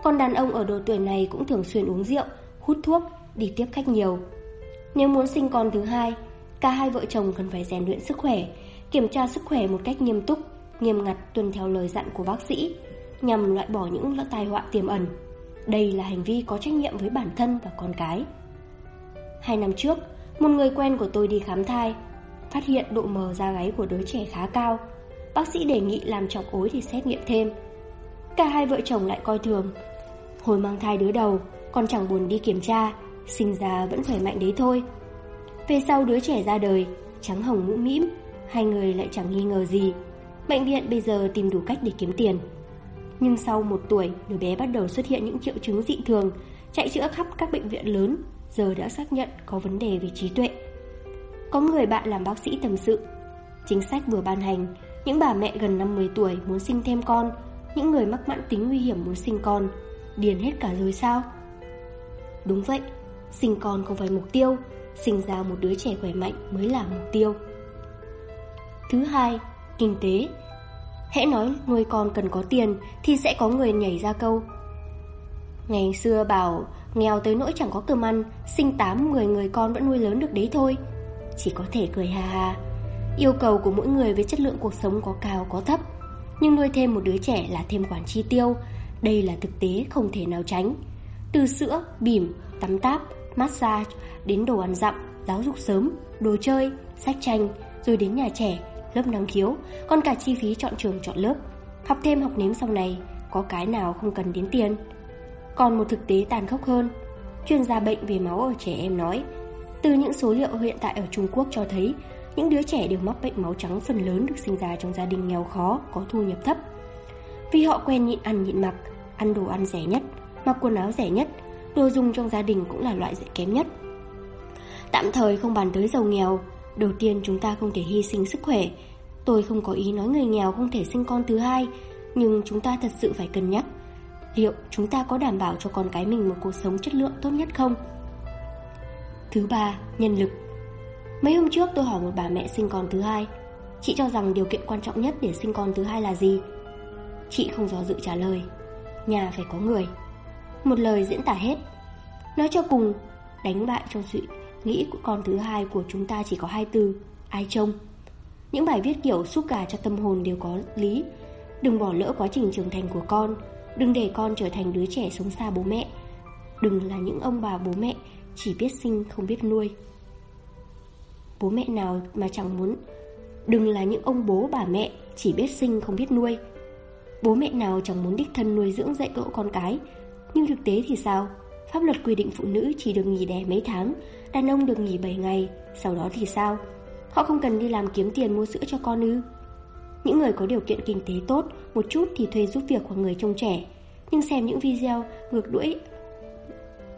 Còn đàn ông ở độ tuổi này cũng thường xuyên uống rượu, hút thuốc, đi tiếp khách nhiều. Nếu muốn sinh con thứ hai, cả hai vợ chồng cần phải rèn luyện sức khỏe, kiểm tra sức khỏe một cách nghiêm túc, nghiêm ngặt tuân theo lời dặn của bác sĩ, nhằm loại bỏ những tai họa tiềm ẩn. Đây là hành vi có trách nhiệm với bản thân và con cái. Hai năm trước, một người quen của tôi đi khám thai, phát hiện độ mờ da gáy của đứa trẻ khá cao, Bác sĩ đề nghị làm chọc ối thì xét nghiệm thêm. Cả hai vợ chồng lại coi thường. Hồi mang thai đứa đầu, con chẳng buồn đi kiểm tra, Sinh ra vẫn khỏe mạnh đấy thôi. Về sau đứa trẻ ra đời, Trắng hồng mũ mĩm, Hai người lại chẳng nghi ngờ gì. Bệnh viện bây giờ tìm đủ cách để kiếm tiền. Nhưng sau một tuổi, Đứa bé bắt đầu xuất hiện những triệu chứng dị thường, Chạy chữa khắp các bệnh viện lớn, Giờ đã xác nhận có vấn đề về trí tuệ. Có người bạn làm bác sĩ tâm sự. Chính sách vừa ban hành những bà mẹ gần 50 tuổi muốn sinh thêm con, Những người mắc mãn tính nguy hiểm muốn sinh con, Điền hết cả rồi sao? Đúng vậy, Sinh con không phải mục tiêu, Sinh ra một đứa trẻ khỏe mạnh mới là mục tiêu. Thứ hai, Kinh tế. Hãy nói nuôi con cần có tiền Thì sẽ có người nhảy ra câu. Ngày xưa bảo, Nghèo tới nỗi chẳng có cơm ăn, Sinh 8 10 người con vẫn nuôi lớn được đấy thôi. Chỉ có thể cười ha ha Yêu cầu của mỗi người với chất lượng cuộc sống có cao có thấp. Nhưng nuôi thêm một đứa trẻ là thêm khoản chi tiêu. Đây là thực tế không thể nào tránh. Từ sữa, bỉm, tắm táp, massage Đến đồ ăn dặm, giáo dục sớm, đồ chơi, sách tranh Rồi đến nhà trẻ, lớp năng khiếu Còn cả chi phí chọn trường chọn lớp. Học thêm học nếm sau này Có cái nào không cần đến tiền. Còn một thực tế tàn khốc hơn chuyên gia bệnh về máu ở trẻ em nói. Từ những số liệu hiện tại ở Trung Quốc cho thấy, những đứa trẻ đều mắc bệnh máu trắng phần lớn được sinh ra trong gia đình nghèo khó, có thu nhập thấp. Vì họ quen nhịn ăn nhịn mặc, ăn đồ ăn rẻ nhất, mặc quần áo rẻ nhất, đồ dùng trong gia đình cũng là loại rẻ kém nhất. Tạm thời không bàn tới giàu nghèo, đầu tiên chúng ta không thể hy sinh sức khỏe. Tôi không có ý nói người nghèo không thể sinh con thứ hai, nhưng chúng ta thật sự phải cân nhắc. Liệu chúng ta có đảm bảo cho con cái mình một cuộc sống chất lượng tốt nhất không? Thứ ba, nhân lực. Mấy hôm trước tôi hỏi một bà mẹ sinh con thứ hai. Chị cho rằng điều kiện quan trọng nhất để sinh con thứ hai là gì? Chị không do dự trả lời. Nhà phải có người. Một lời diễn tả hết. Nói cho cùng, đánh bại cho sự nghĩ của con thứ hai của chúng ta chỉ có hai từ, ai trông. Những bài viết kiểu xúc gà cho tâm hồn đều có lý. Đừng bỏ lỡ quá trình trưởng thành của con, đừng để con trở thành đứa trẻ sống xa bố mẹ. Đừng là những ông bà bố mẹ chỉ biết sinh không biết nuôi. Bố mẹ nào mà chẳng muốn. Đừng là những ông bố bà mẹ Chỉ biết sinh không biết nuôi. Bố mẹ nào chẳng muốn đích thân nuôi dưỡng dạy cậu con cái. Nhưng thực tế thì sao? Pháp luật quy định phụ nữ chỉ được nghỉ đẻ mấy tháng, Đàn ông được nghỉ 7 ngày, Sau đó thì sao? Họ không cần đi làm kiếm tiền mua sữa cho con ư? Những người có điều kiện kinh tế tốt Một chút thì thuê giúp việc của người trông trẻ. Nhưng xem những video ngược đuổi,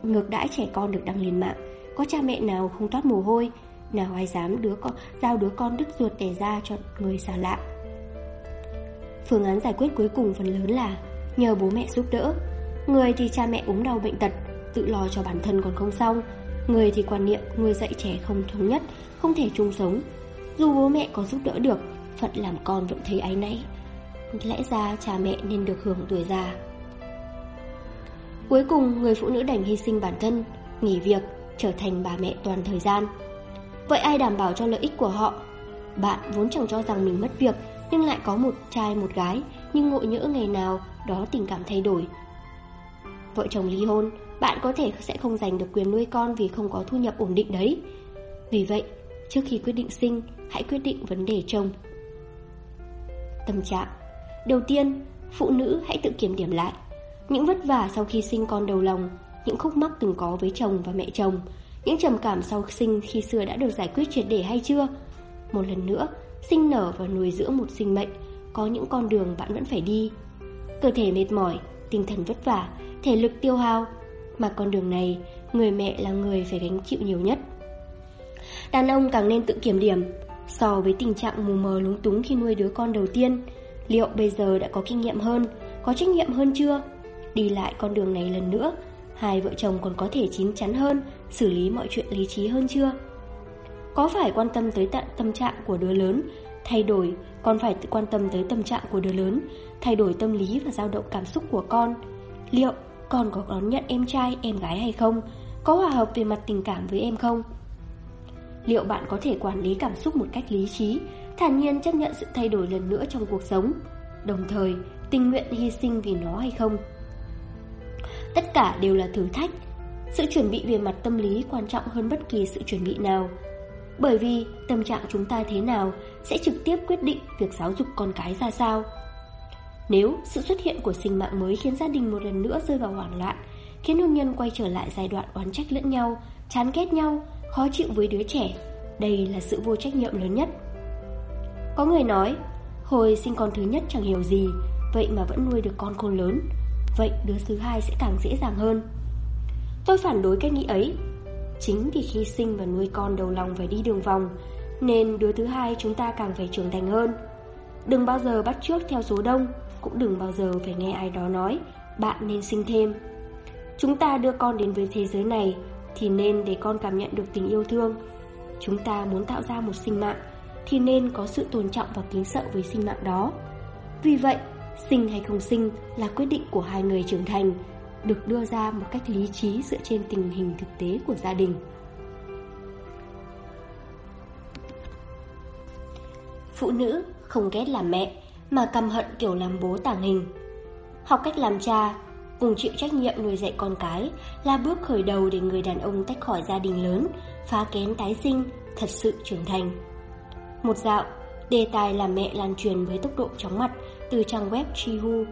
Ngược đãi trẻ con được đăng lên mạng, Có cha mẹ nào không toát mồ hôi nào ai dám đứa con, giao đứa con đứt ruột đẻ ra cho người xa lạ. Phương án giải quyết cuối cùng phần lớn là Nhờ bố mẹ giúp đỡ. Người thì cha mẹ ốm đau bệnh tật, Tự lo cho bản thân còn không xong. Người thì quan niệm người dạy trẻ không thống nhất, Không thể chung sống. Dù bố mẹ có giúp đỡ được Phận làm con vẫn thấy áy náy. Lẽ ra cha mẹ nên được hưởng tuổi già. Cuối cùng, người phụ nữ đành hy sinh bản thân, Nghỉ việc, Trở thành bà mẹ toàn thời gian. Vậy ai đảm bảo cho lợi ích của họ? Bạn vốn chẳng cho rằng mình mất việc, Nhưng lại có một trai, một gái, Nhưng ngộ nhỡ ngày nào đó tình cảm thay đổi. Vợ chồng ly hôn, Bạn có thể sẽ không giành được quyền nuôi con Vì không có thu nhập ổn định đấy. Vì vậy, trước khi quyết định sinh, Hãy quyết định vấn đề chồng. Tâm trạng. Đầu tiên, Phụ nữ hãy tự kiểm điểm lại. Những vất vả sau khi sinh con đầu lòng, Những khúc mắc từng có với chồng và mẹ chồng những trầm cảm sau sinh khi xưa đã được giải quyết triệt để hay chưa? Một lần nữa, sinh nở và nuôi dưỡng một sinh mệnh, có những con đường bạn vẫn phải đi. Cơ thể mệt mỏi, tinh thần vất vả, thể lực tiêu hao, mà con đường này, người mẹ là người phải gánh chịu nhiều nhất. Đàn ông càng nên tự kiểm điểm, so với tình trạng mù mờ lúng túng khi nuôi đứa con đầu tiên, liệu bây giờ đã có kinh nghiệm hơn, có trách nhiệm hơn chưa? Đi lại con đường này lần nữa, hai vợ chồng còn có thể chín chắn hơn, xử lý mọi chuyện lý trí hơn chưa? Có phải quan tâm tới tận tâm trạng của đứa lớn, thay đổi, còn phải quan tâm tới tâm trạng của đứa lớn, thay đổi tâm lý và dao động cảm xúc của con. Liệu con có đón nhận em trai, em gái hay không? Có hòa hợp về mặt tình cảm với em không? Liệu bạn có thể quản lý cảm xúc một cách lý trí, thản nhiên chấp nhận sự thay đổi lần nữa trong cuộc sống, đồng thời tình nguyện hy sinh vì nó hay không? Tất cả đều là thử thách sự chuẩn bị về mặt tâm lý quan trọng hơn bất kỳ sự chuẩn bị nào. Bởi vì tâm trạng chúng ta thế nào Sẽ trực tiếp quyết định việc giáo dục con cái ra sao. Nếu sự xuất hiện của sinh mạng mới khiến gia đình một lần nữa rơi vào hoảng loạn Khiến hôn nhân quay trở lại giai đoạn oán trách lẫn nhau Chán ghét nhau, khó chịu với đứa trẻ Đây là sự vô trách nhiệm lớn nhất. Có người nói Hồi sinh con thứ nhất chẳng hiểu gì Vậy mà vẫn nuôi được con khôn lớn Vậy đứa thứ hai sẽ càng dễ dàng hơn. Tôi phản đối cách nghĩ ấy. Chính vì khi sinh và nuôi con đầu lòng phải đi đường vòng Nên đứa thứ hai chúng ta càng phải trưởng thành hơn. Đừng bao giờ bắt trước theo số đông Cũng đừng bao giờ phải nghe ai đó nói Bạn nên sinh thêm. Chúng ta đưa con đến với thế giới này Thì nên để con cảm nhận được tình yêu thương. Chúng ta muốn tạo ra một sinh mạng Thì nên có sự tôn trọng và kính sợ với sinh mạng đó. Vì vậy Sinh hay không sinh là quyết định của hai người trưởng thành, được đưa ra một cách lý trí dựa trên tình hình thực tế của gia đình. Phụ nữ không ghét làm mẹ, mà căm hận kiểu làm bố tàng hình. Học cách làm cha, cùng chịu trách nhiệm nuôi dạy con cái là bước khởi đầu để người đàn ông tách khỏi gia đình lớn, phá kén tái sinh, thật sự trưởng thành. Một dạo, đề tài làm mẹ lan truyền với tốc độ chóng mặt từ trang web Chihu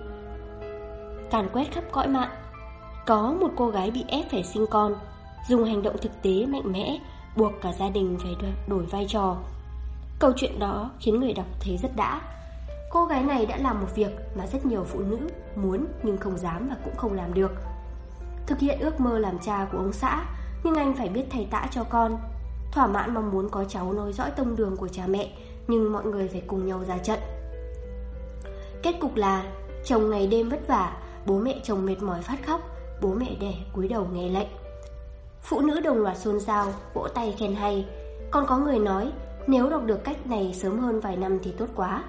càn quét khắp cõi mạng. Có một cô gái bị ép phải sinh con, Dùng hành động thực tế mạnh mẽ, Buộc cả gia đình phải đổi vai trò. Câu chuyện đó khiến người đọc thấy rất đã. Cô gái này đã làm một việc mà rất nhiều phụ nữ muốn nhưng không dám và cũng không làm được. Thực hiện ước mơ làm cha của ông xã, Nhưng anh phải biết thầy tã cho con. Thỏa mãn mong muốn có cháu nối dõi tông đường của cha mẹ, Nhưng mọi người phải cùng nhau ra trận. Kết cục là, Chồng ngày đêm vất vả, Bố mẹ chồng mệt mỏi phát khóc Bố mẹ đẻ cúi đầu nghe lệnh. Phụ nữ đồng loạt xôn xao Vỗ tay khen hay. Còn có người nói Nếu đọc được cách này sớm hơn vài năm thì tốt quá.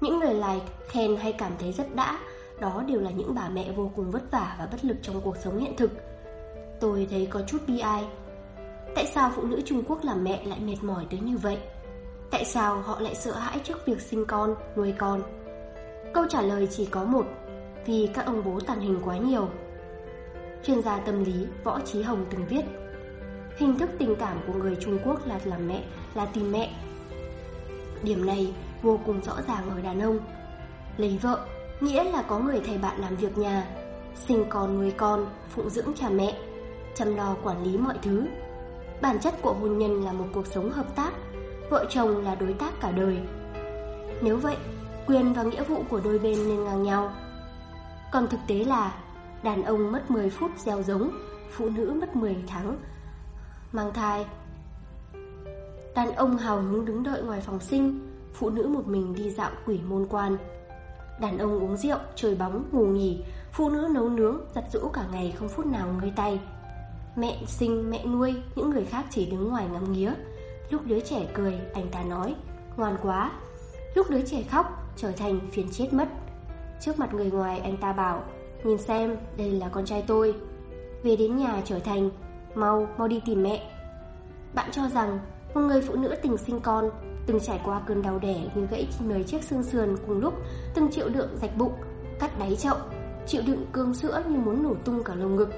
Những người like, khen hay cảm thấy rất đã Đó đều là những bà mẹ vô cùng vất vả Và bất lực trong cuộc sống hiện thực. Tôi thấy có chút bi ai. Tại sao phụ nữ Trung Quốc làm mẹ lại mệt mỏi tới như vậy? Tại sao họ lại sợ hãi trước việc sinh con, nuôi con? Câu trả lời chỉ có một Vì các ông bố tàn hình quá nhiều. Chuyên gia tâm lý Võ Trí Hồng từng viết Hình thức tình cảm của người Trung Quốc là làm mẹ, là tìm mẹ. Điểm này vô cùng rõ ràng ở đàn ông. Lấy vợ, nghĩa là có người thầy bạn làm việc nhà Sinh con nuôi con, phụng dưỡng cha mẹ Chăm lo quản lý mọi thứ. Bản chất của hôn nhân là một cuộc sống hợp tác Vợ chồng là đối tác cả đời. Nếu vậy, quyền và nghĩa vụ của đôi bên nên ngang nhau. Còn thực tế là Đàn ông mất 10 phút gieo giống Phụ nữ mất 10 tháng. Mang thai. Đàn ông hào hứng đứng đợi ngoài phòng sinh Phụ nữ một mình đi dạo quỷ môn quan. Đàn ông uống rượu, chơi bóng, ngủ nghỉ Phụ nữ nấu nướng, giặt rũ cả ngày không phút nào ngơi tay. Mẹ sinh, mẹ nuôi, những người khác chỉ đứng ngoài ngắm nghía. Lúc đứa trẻ cười, anh ta nói Ngoan quá. Lúc đứa trẻ khóc, trở thành phiền chết mất. Trước mặt người ngoài anh ta bảo Nhìn xem, đây là con trai tôi. Về đến nhà trở thành Mau, mau đi tìm mẹ. Bạn cho rằng một người phụ nữ tình sinh con Từng trải qua cơn đau đẻ như gãy mấy chiếc xương sườn cùng lúc Từng chịu đựng rạch bụng, cắt đáy chậu Chịu đựng cơm sữa như muốn nổ tung cả lồng ngực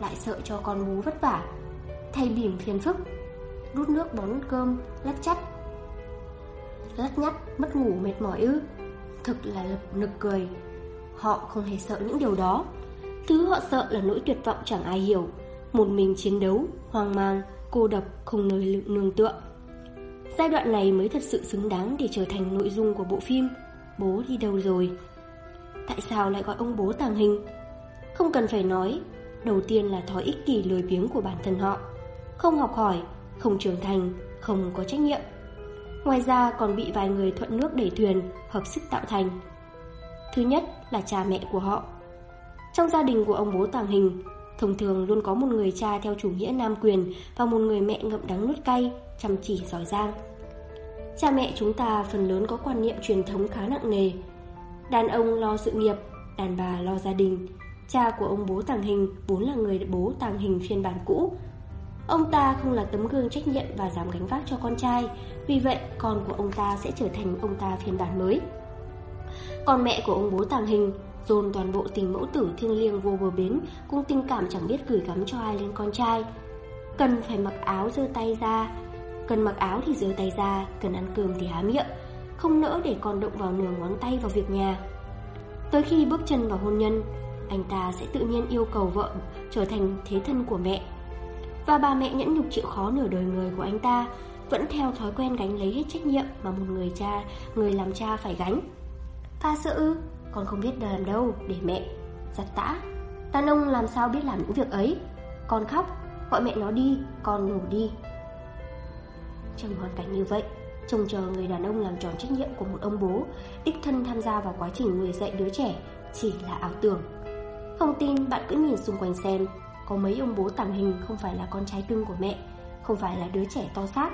Lại sợ cho con bú vất vả. Thay bỉm phiền phức Đút nước bón cơm, lắt chắt. Lắt nhắt, mất ngủ mệt mỏi ư. Thực là lập nực cười. Họ không hề sợ những điều đó. Thứ họ sợ là nỗi tuyệt vọng chẳng ai hiểu. Một mình chiến đấu, hoang mang, cô độc, không nơi nương tựa. Giai đoạn này mới thật sự xứng đáng để trở thành nội dung của bộ phim Bố đi đâu rồi? Tại sao lại gọi ông bố tàng hình? Không cần phải nói Đầu tiên là thói ích kỷ lười biếng của bản thân họ. Không học hỏi, không trưởng thành, không có trách nhiệm. Ngoài ra còn bị vài người thuận nước đẩy thuyền Hợp sức tạo thành. Thứ nhất là cha mẹ của họ. Trong gia đình của ông bố tàng hình, thông thường luôn có một người cha theo chủ nghĩa nam quyền và một người mẹ ngậm đắng nuốt cay, chăm chỉ giỏi giang. Cha mẹ chúng ta phần lớn có quan niệm truyền thống khá nặng nề. Đàn ông lo sự nghiệp, đàn bà lo gia đình. Cha của ông bố tàng hình vốn là người bố tàng hình phiên bản cũ. Ông ta không là tấm gương trách nhiệm và dám gánh vác cho con trai, vì vậy con của ông ta sẽ trở thành ông ta phiên bản mới. Còn mẹ của ông bố tàng hình dồn toàn bộ tình mẫu tử thiêng liêng vô bờ bến Cùng tình cảm chẳng biết gửi gắm cho ai lên con trai. Cần phải mặc áo giơ tay ra Cần mặc áo thì giơ tay ra Cần ăn cơm thì há miệng Không nỡ để con động vào nửa ngón tay vào việc nhà. Tới khi bước chân vào hôn nhân Anh ta sẽ tự nhiên yêu cầu vợ Trở thành thế thân của mẹ. Và bà mẹ nhẫn nhục chịu khó nửa đời người của anh ta Vẫn theo thói quen gánh lấy hết trách nhiệm Mà một người cha, người làm cha phải gánh. Pha sữa ư? Con không biết làm đâu, Để mẹ. Giặt tã. Đàn ông làm sao biết làm những việc ấy? Con khóc. Gọi mẹ nó đi, Con ngủ đi. Trong hoàn cảnh như vậy, Trông chờ người đàn ông làm tròn trách nhiệm của một ông bố, Đích thân tham gia vào quá trình nuôi dạy đứa trẻ Chỉ là ảo tưởng. Không tin bạn cứ nhìn xung quanh xem, Có mấy ông bố tàng hình không phải là con trai cưng của mẹ, Không phải là đứa trẻ to xác.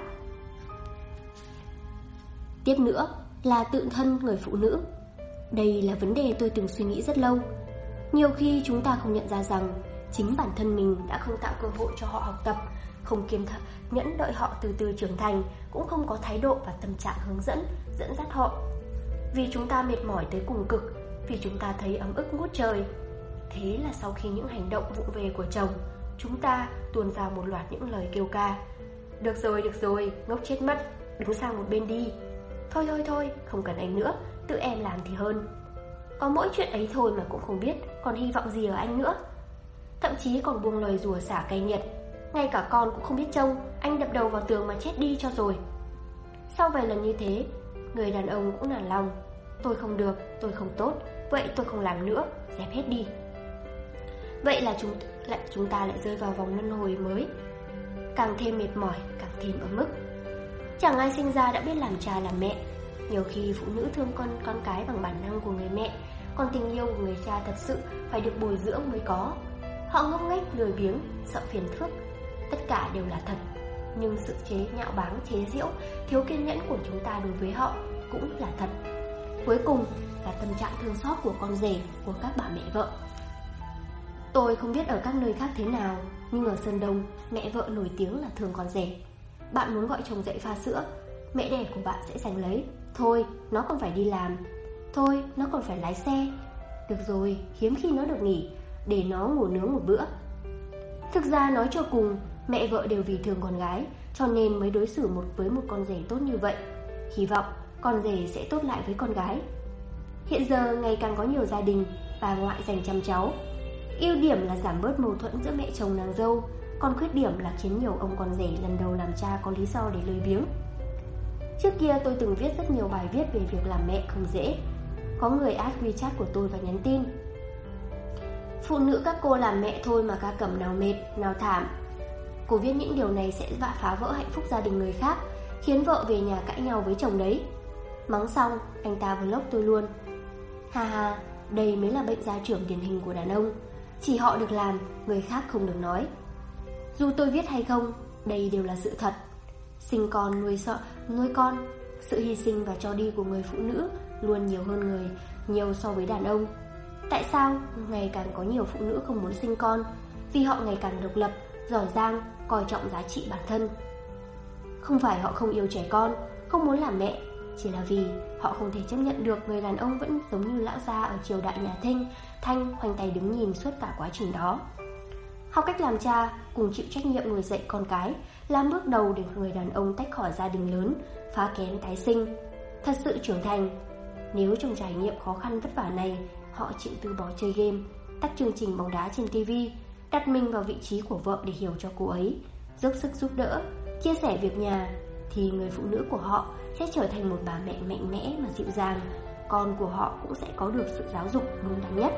Tiếp nữa, là tự thân người phụ nữ đây là vấn đề tôi từng suy nghĩ rất lâu. Nhiều khi chúng ta không nhận ra rằng Chính bản thân mình đã không tạo cơ hội cho họ học tập Không kiên thật, nhẫn đợi họ từ từ trưởng thành Cũng không có thái độ và tâm trạng hướng dẫn, dẫn dắt họ. Vì chúng ta mệt mỏi tới cùng cực Vì chúng ta thấy ấm ức ngút trời. Thế là sau khi những hành động vụng về của chồng Chúng ta tuôn ra một loạt những lời kêu ca. Được rồi, được rồi, ngốc chết mất Đứng sang một bên đi. Thôi thôi thôi, không cần anh nữa Tự em làm thì hơn Có mỗi chuyện ấy thôi mà cũng không biết Còn hy vọng gì ở anh nữa thậm chí còn buông lời rủa xả cay nghiệt. Ngay cả con cũng không biết trông, anh đập đầu vào tường mà chết đi cho rồi. Sau vài lần như thế, người đàn ông cũng nản lòng. Tôi không được, tôi không tốt, vậy tôi không làm nữa, dẹp hết đi. Vậy là chúng lại chúng ta lại rơi vào vòng luân hồi mới, càng thêm mệt mỏi, càng thêm ở mức Chẳng ai sinh ra đã biết làm cha làm mẹ. Nhiều khi phụ nữ thương con con cái bằng bản năng của người mẹ, còn tình yêu của người cha thật sự phải được bồi dưỡng mới có. Họ ngốc nghếch lười biếng, sợ phiền phức, tất cả đều là thật. Nhưng sự chế nhạo báng, chế giễu, thiếu kiên nhẫn của chúng ta đối với họ cũng là thật. Cuối cùng là tâm trạng thương xót của con rể, của các bà mẹ vợ. Tôi không biết ở các nơi khác thế nào, nhưng ở Sơn Đông, mẹ vợ nổi tiếng là thường con rể. Bạn muốn gọi chồng dậy pha sữa, mẹ đẻ của bạn sẽ giành lấy. Thôi, nó còn phải đi làm. Thôi, nó còn phải lái xe. Được rồi, hiếm khi nó được nghỉ, để nó ngủ nướng một bữa. Thực ra nói cho cùng, mẹ vợ đều vì thương con gái, cho nên mới đối xử một với một con rể tốt như vậy. Hy vọng con rể sẽ tốt lại với con gái. Hiện giờ ngày càng có nhiều gia đình, bà ngoại dành chăm cháu. Ưu điểm là giảm bớt mâu thuẫn giữa mẹ chồng nàng dâu, còn khuyết điểm là khiến nhiều ông con rể lần đầu làm cha có lý do để lười biếng. Trước kia tôi từng viết rất nhiều bài viết về việc làm mẹ không dễ. Có người add WeChat của tôi và nhắn tin. Phụ nữ các cô làm mẹ thôi mà ca cầm nào mệt, nào thảm. Cô viết những điều này sẽ vạ phá vỡ hạnh phúc gia đình người khác, khiến vợ về nhà cãi nhau với chồng đấy. Mắng xong, anh ta vlog tôi luôn. Ha ha, đây mới là bệnh gia trưởng điển hình của đàn ông. Chỉ họ được làm, người khác không được nói. Dù tôi viết hay không, đây đều là sự thật. Sinh con nuôi sợ, nuôi con, sự hy sinh và cho đi của người phụ nữ luôn nhiều hơn người, nhiều so với đàn ông. Tại sao ngày càng có nhiều phụ nữ không muốn sinh con? Vì họ ngày càng độc lập, giỏi giang, coi trọng giá trị bản thân. Không phải họ không yêu trẻ con, không muốn làm mẹ, chỉ là vì họ không thể chấp nhận được người đàn ông vẫn giống như lão gia ở triều đại nhà Thanh, Thanh khoanh tay đứng nhìn suốt cả quá trình đó. Học cách làm cha, cùng chịu trách nhiệm nuôi dạy con cái, làm bước đầu để người đàn ông tách khỏi gia đình lớn, phá kén tái sinh. Thật sự trưởng thành. Nếu trong trải nghiệm khó khăn vất vả này, họ chịu từ bỏ chơi game, tắt chương trình bóng đá trên TV, đặt mình vào vị trí của vợ để hiểu cho cô ấy, dốc sức giúp đỡ, chia sẻ việc nhà, thì người phụ nữ của họ sẽ trở thành một bà mẹ mạnh mẽ mà dịu dàng. Con của họ cũng sẽ có được sự giáo dục đúng đắn nhất.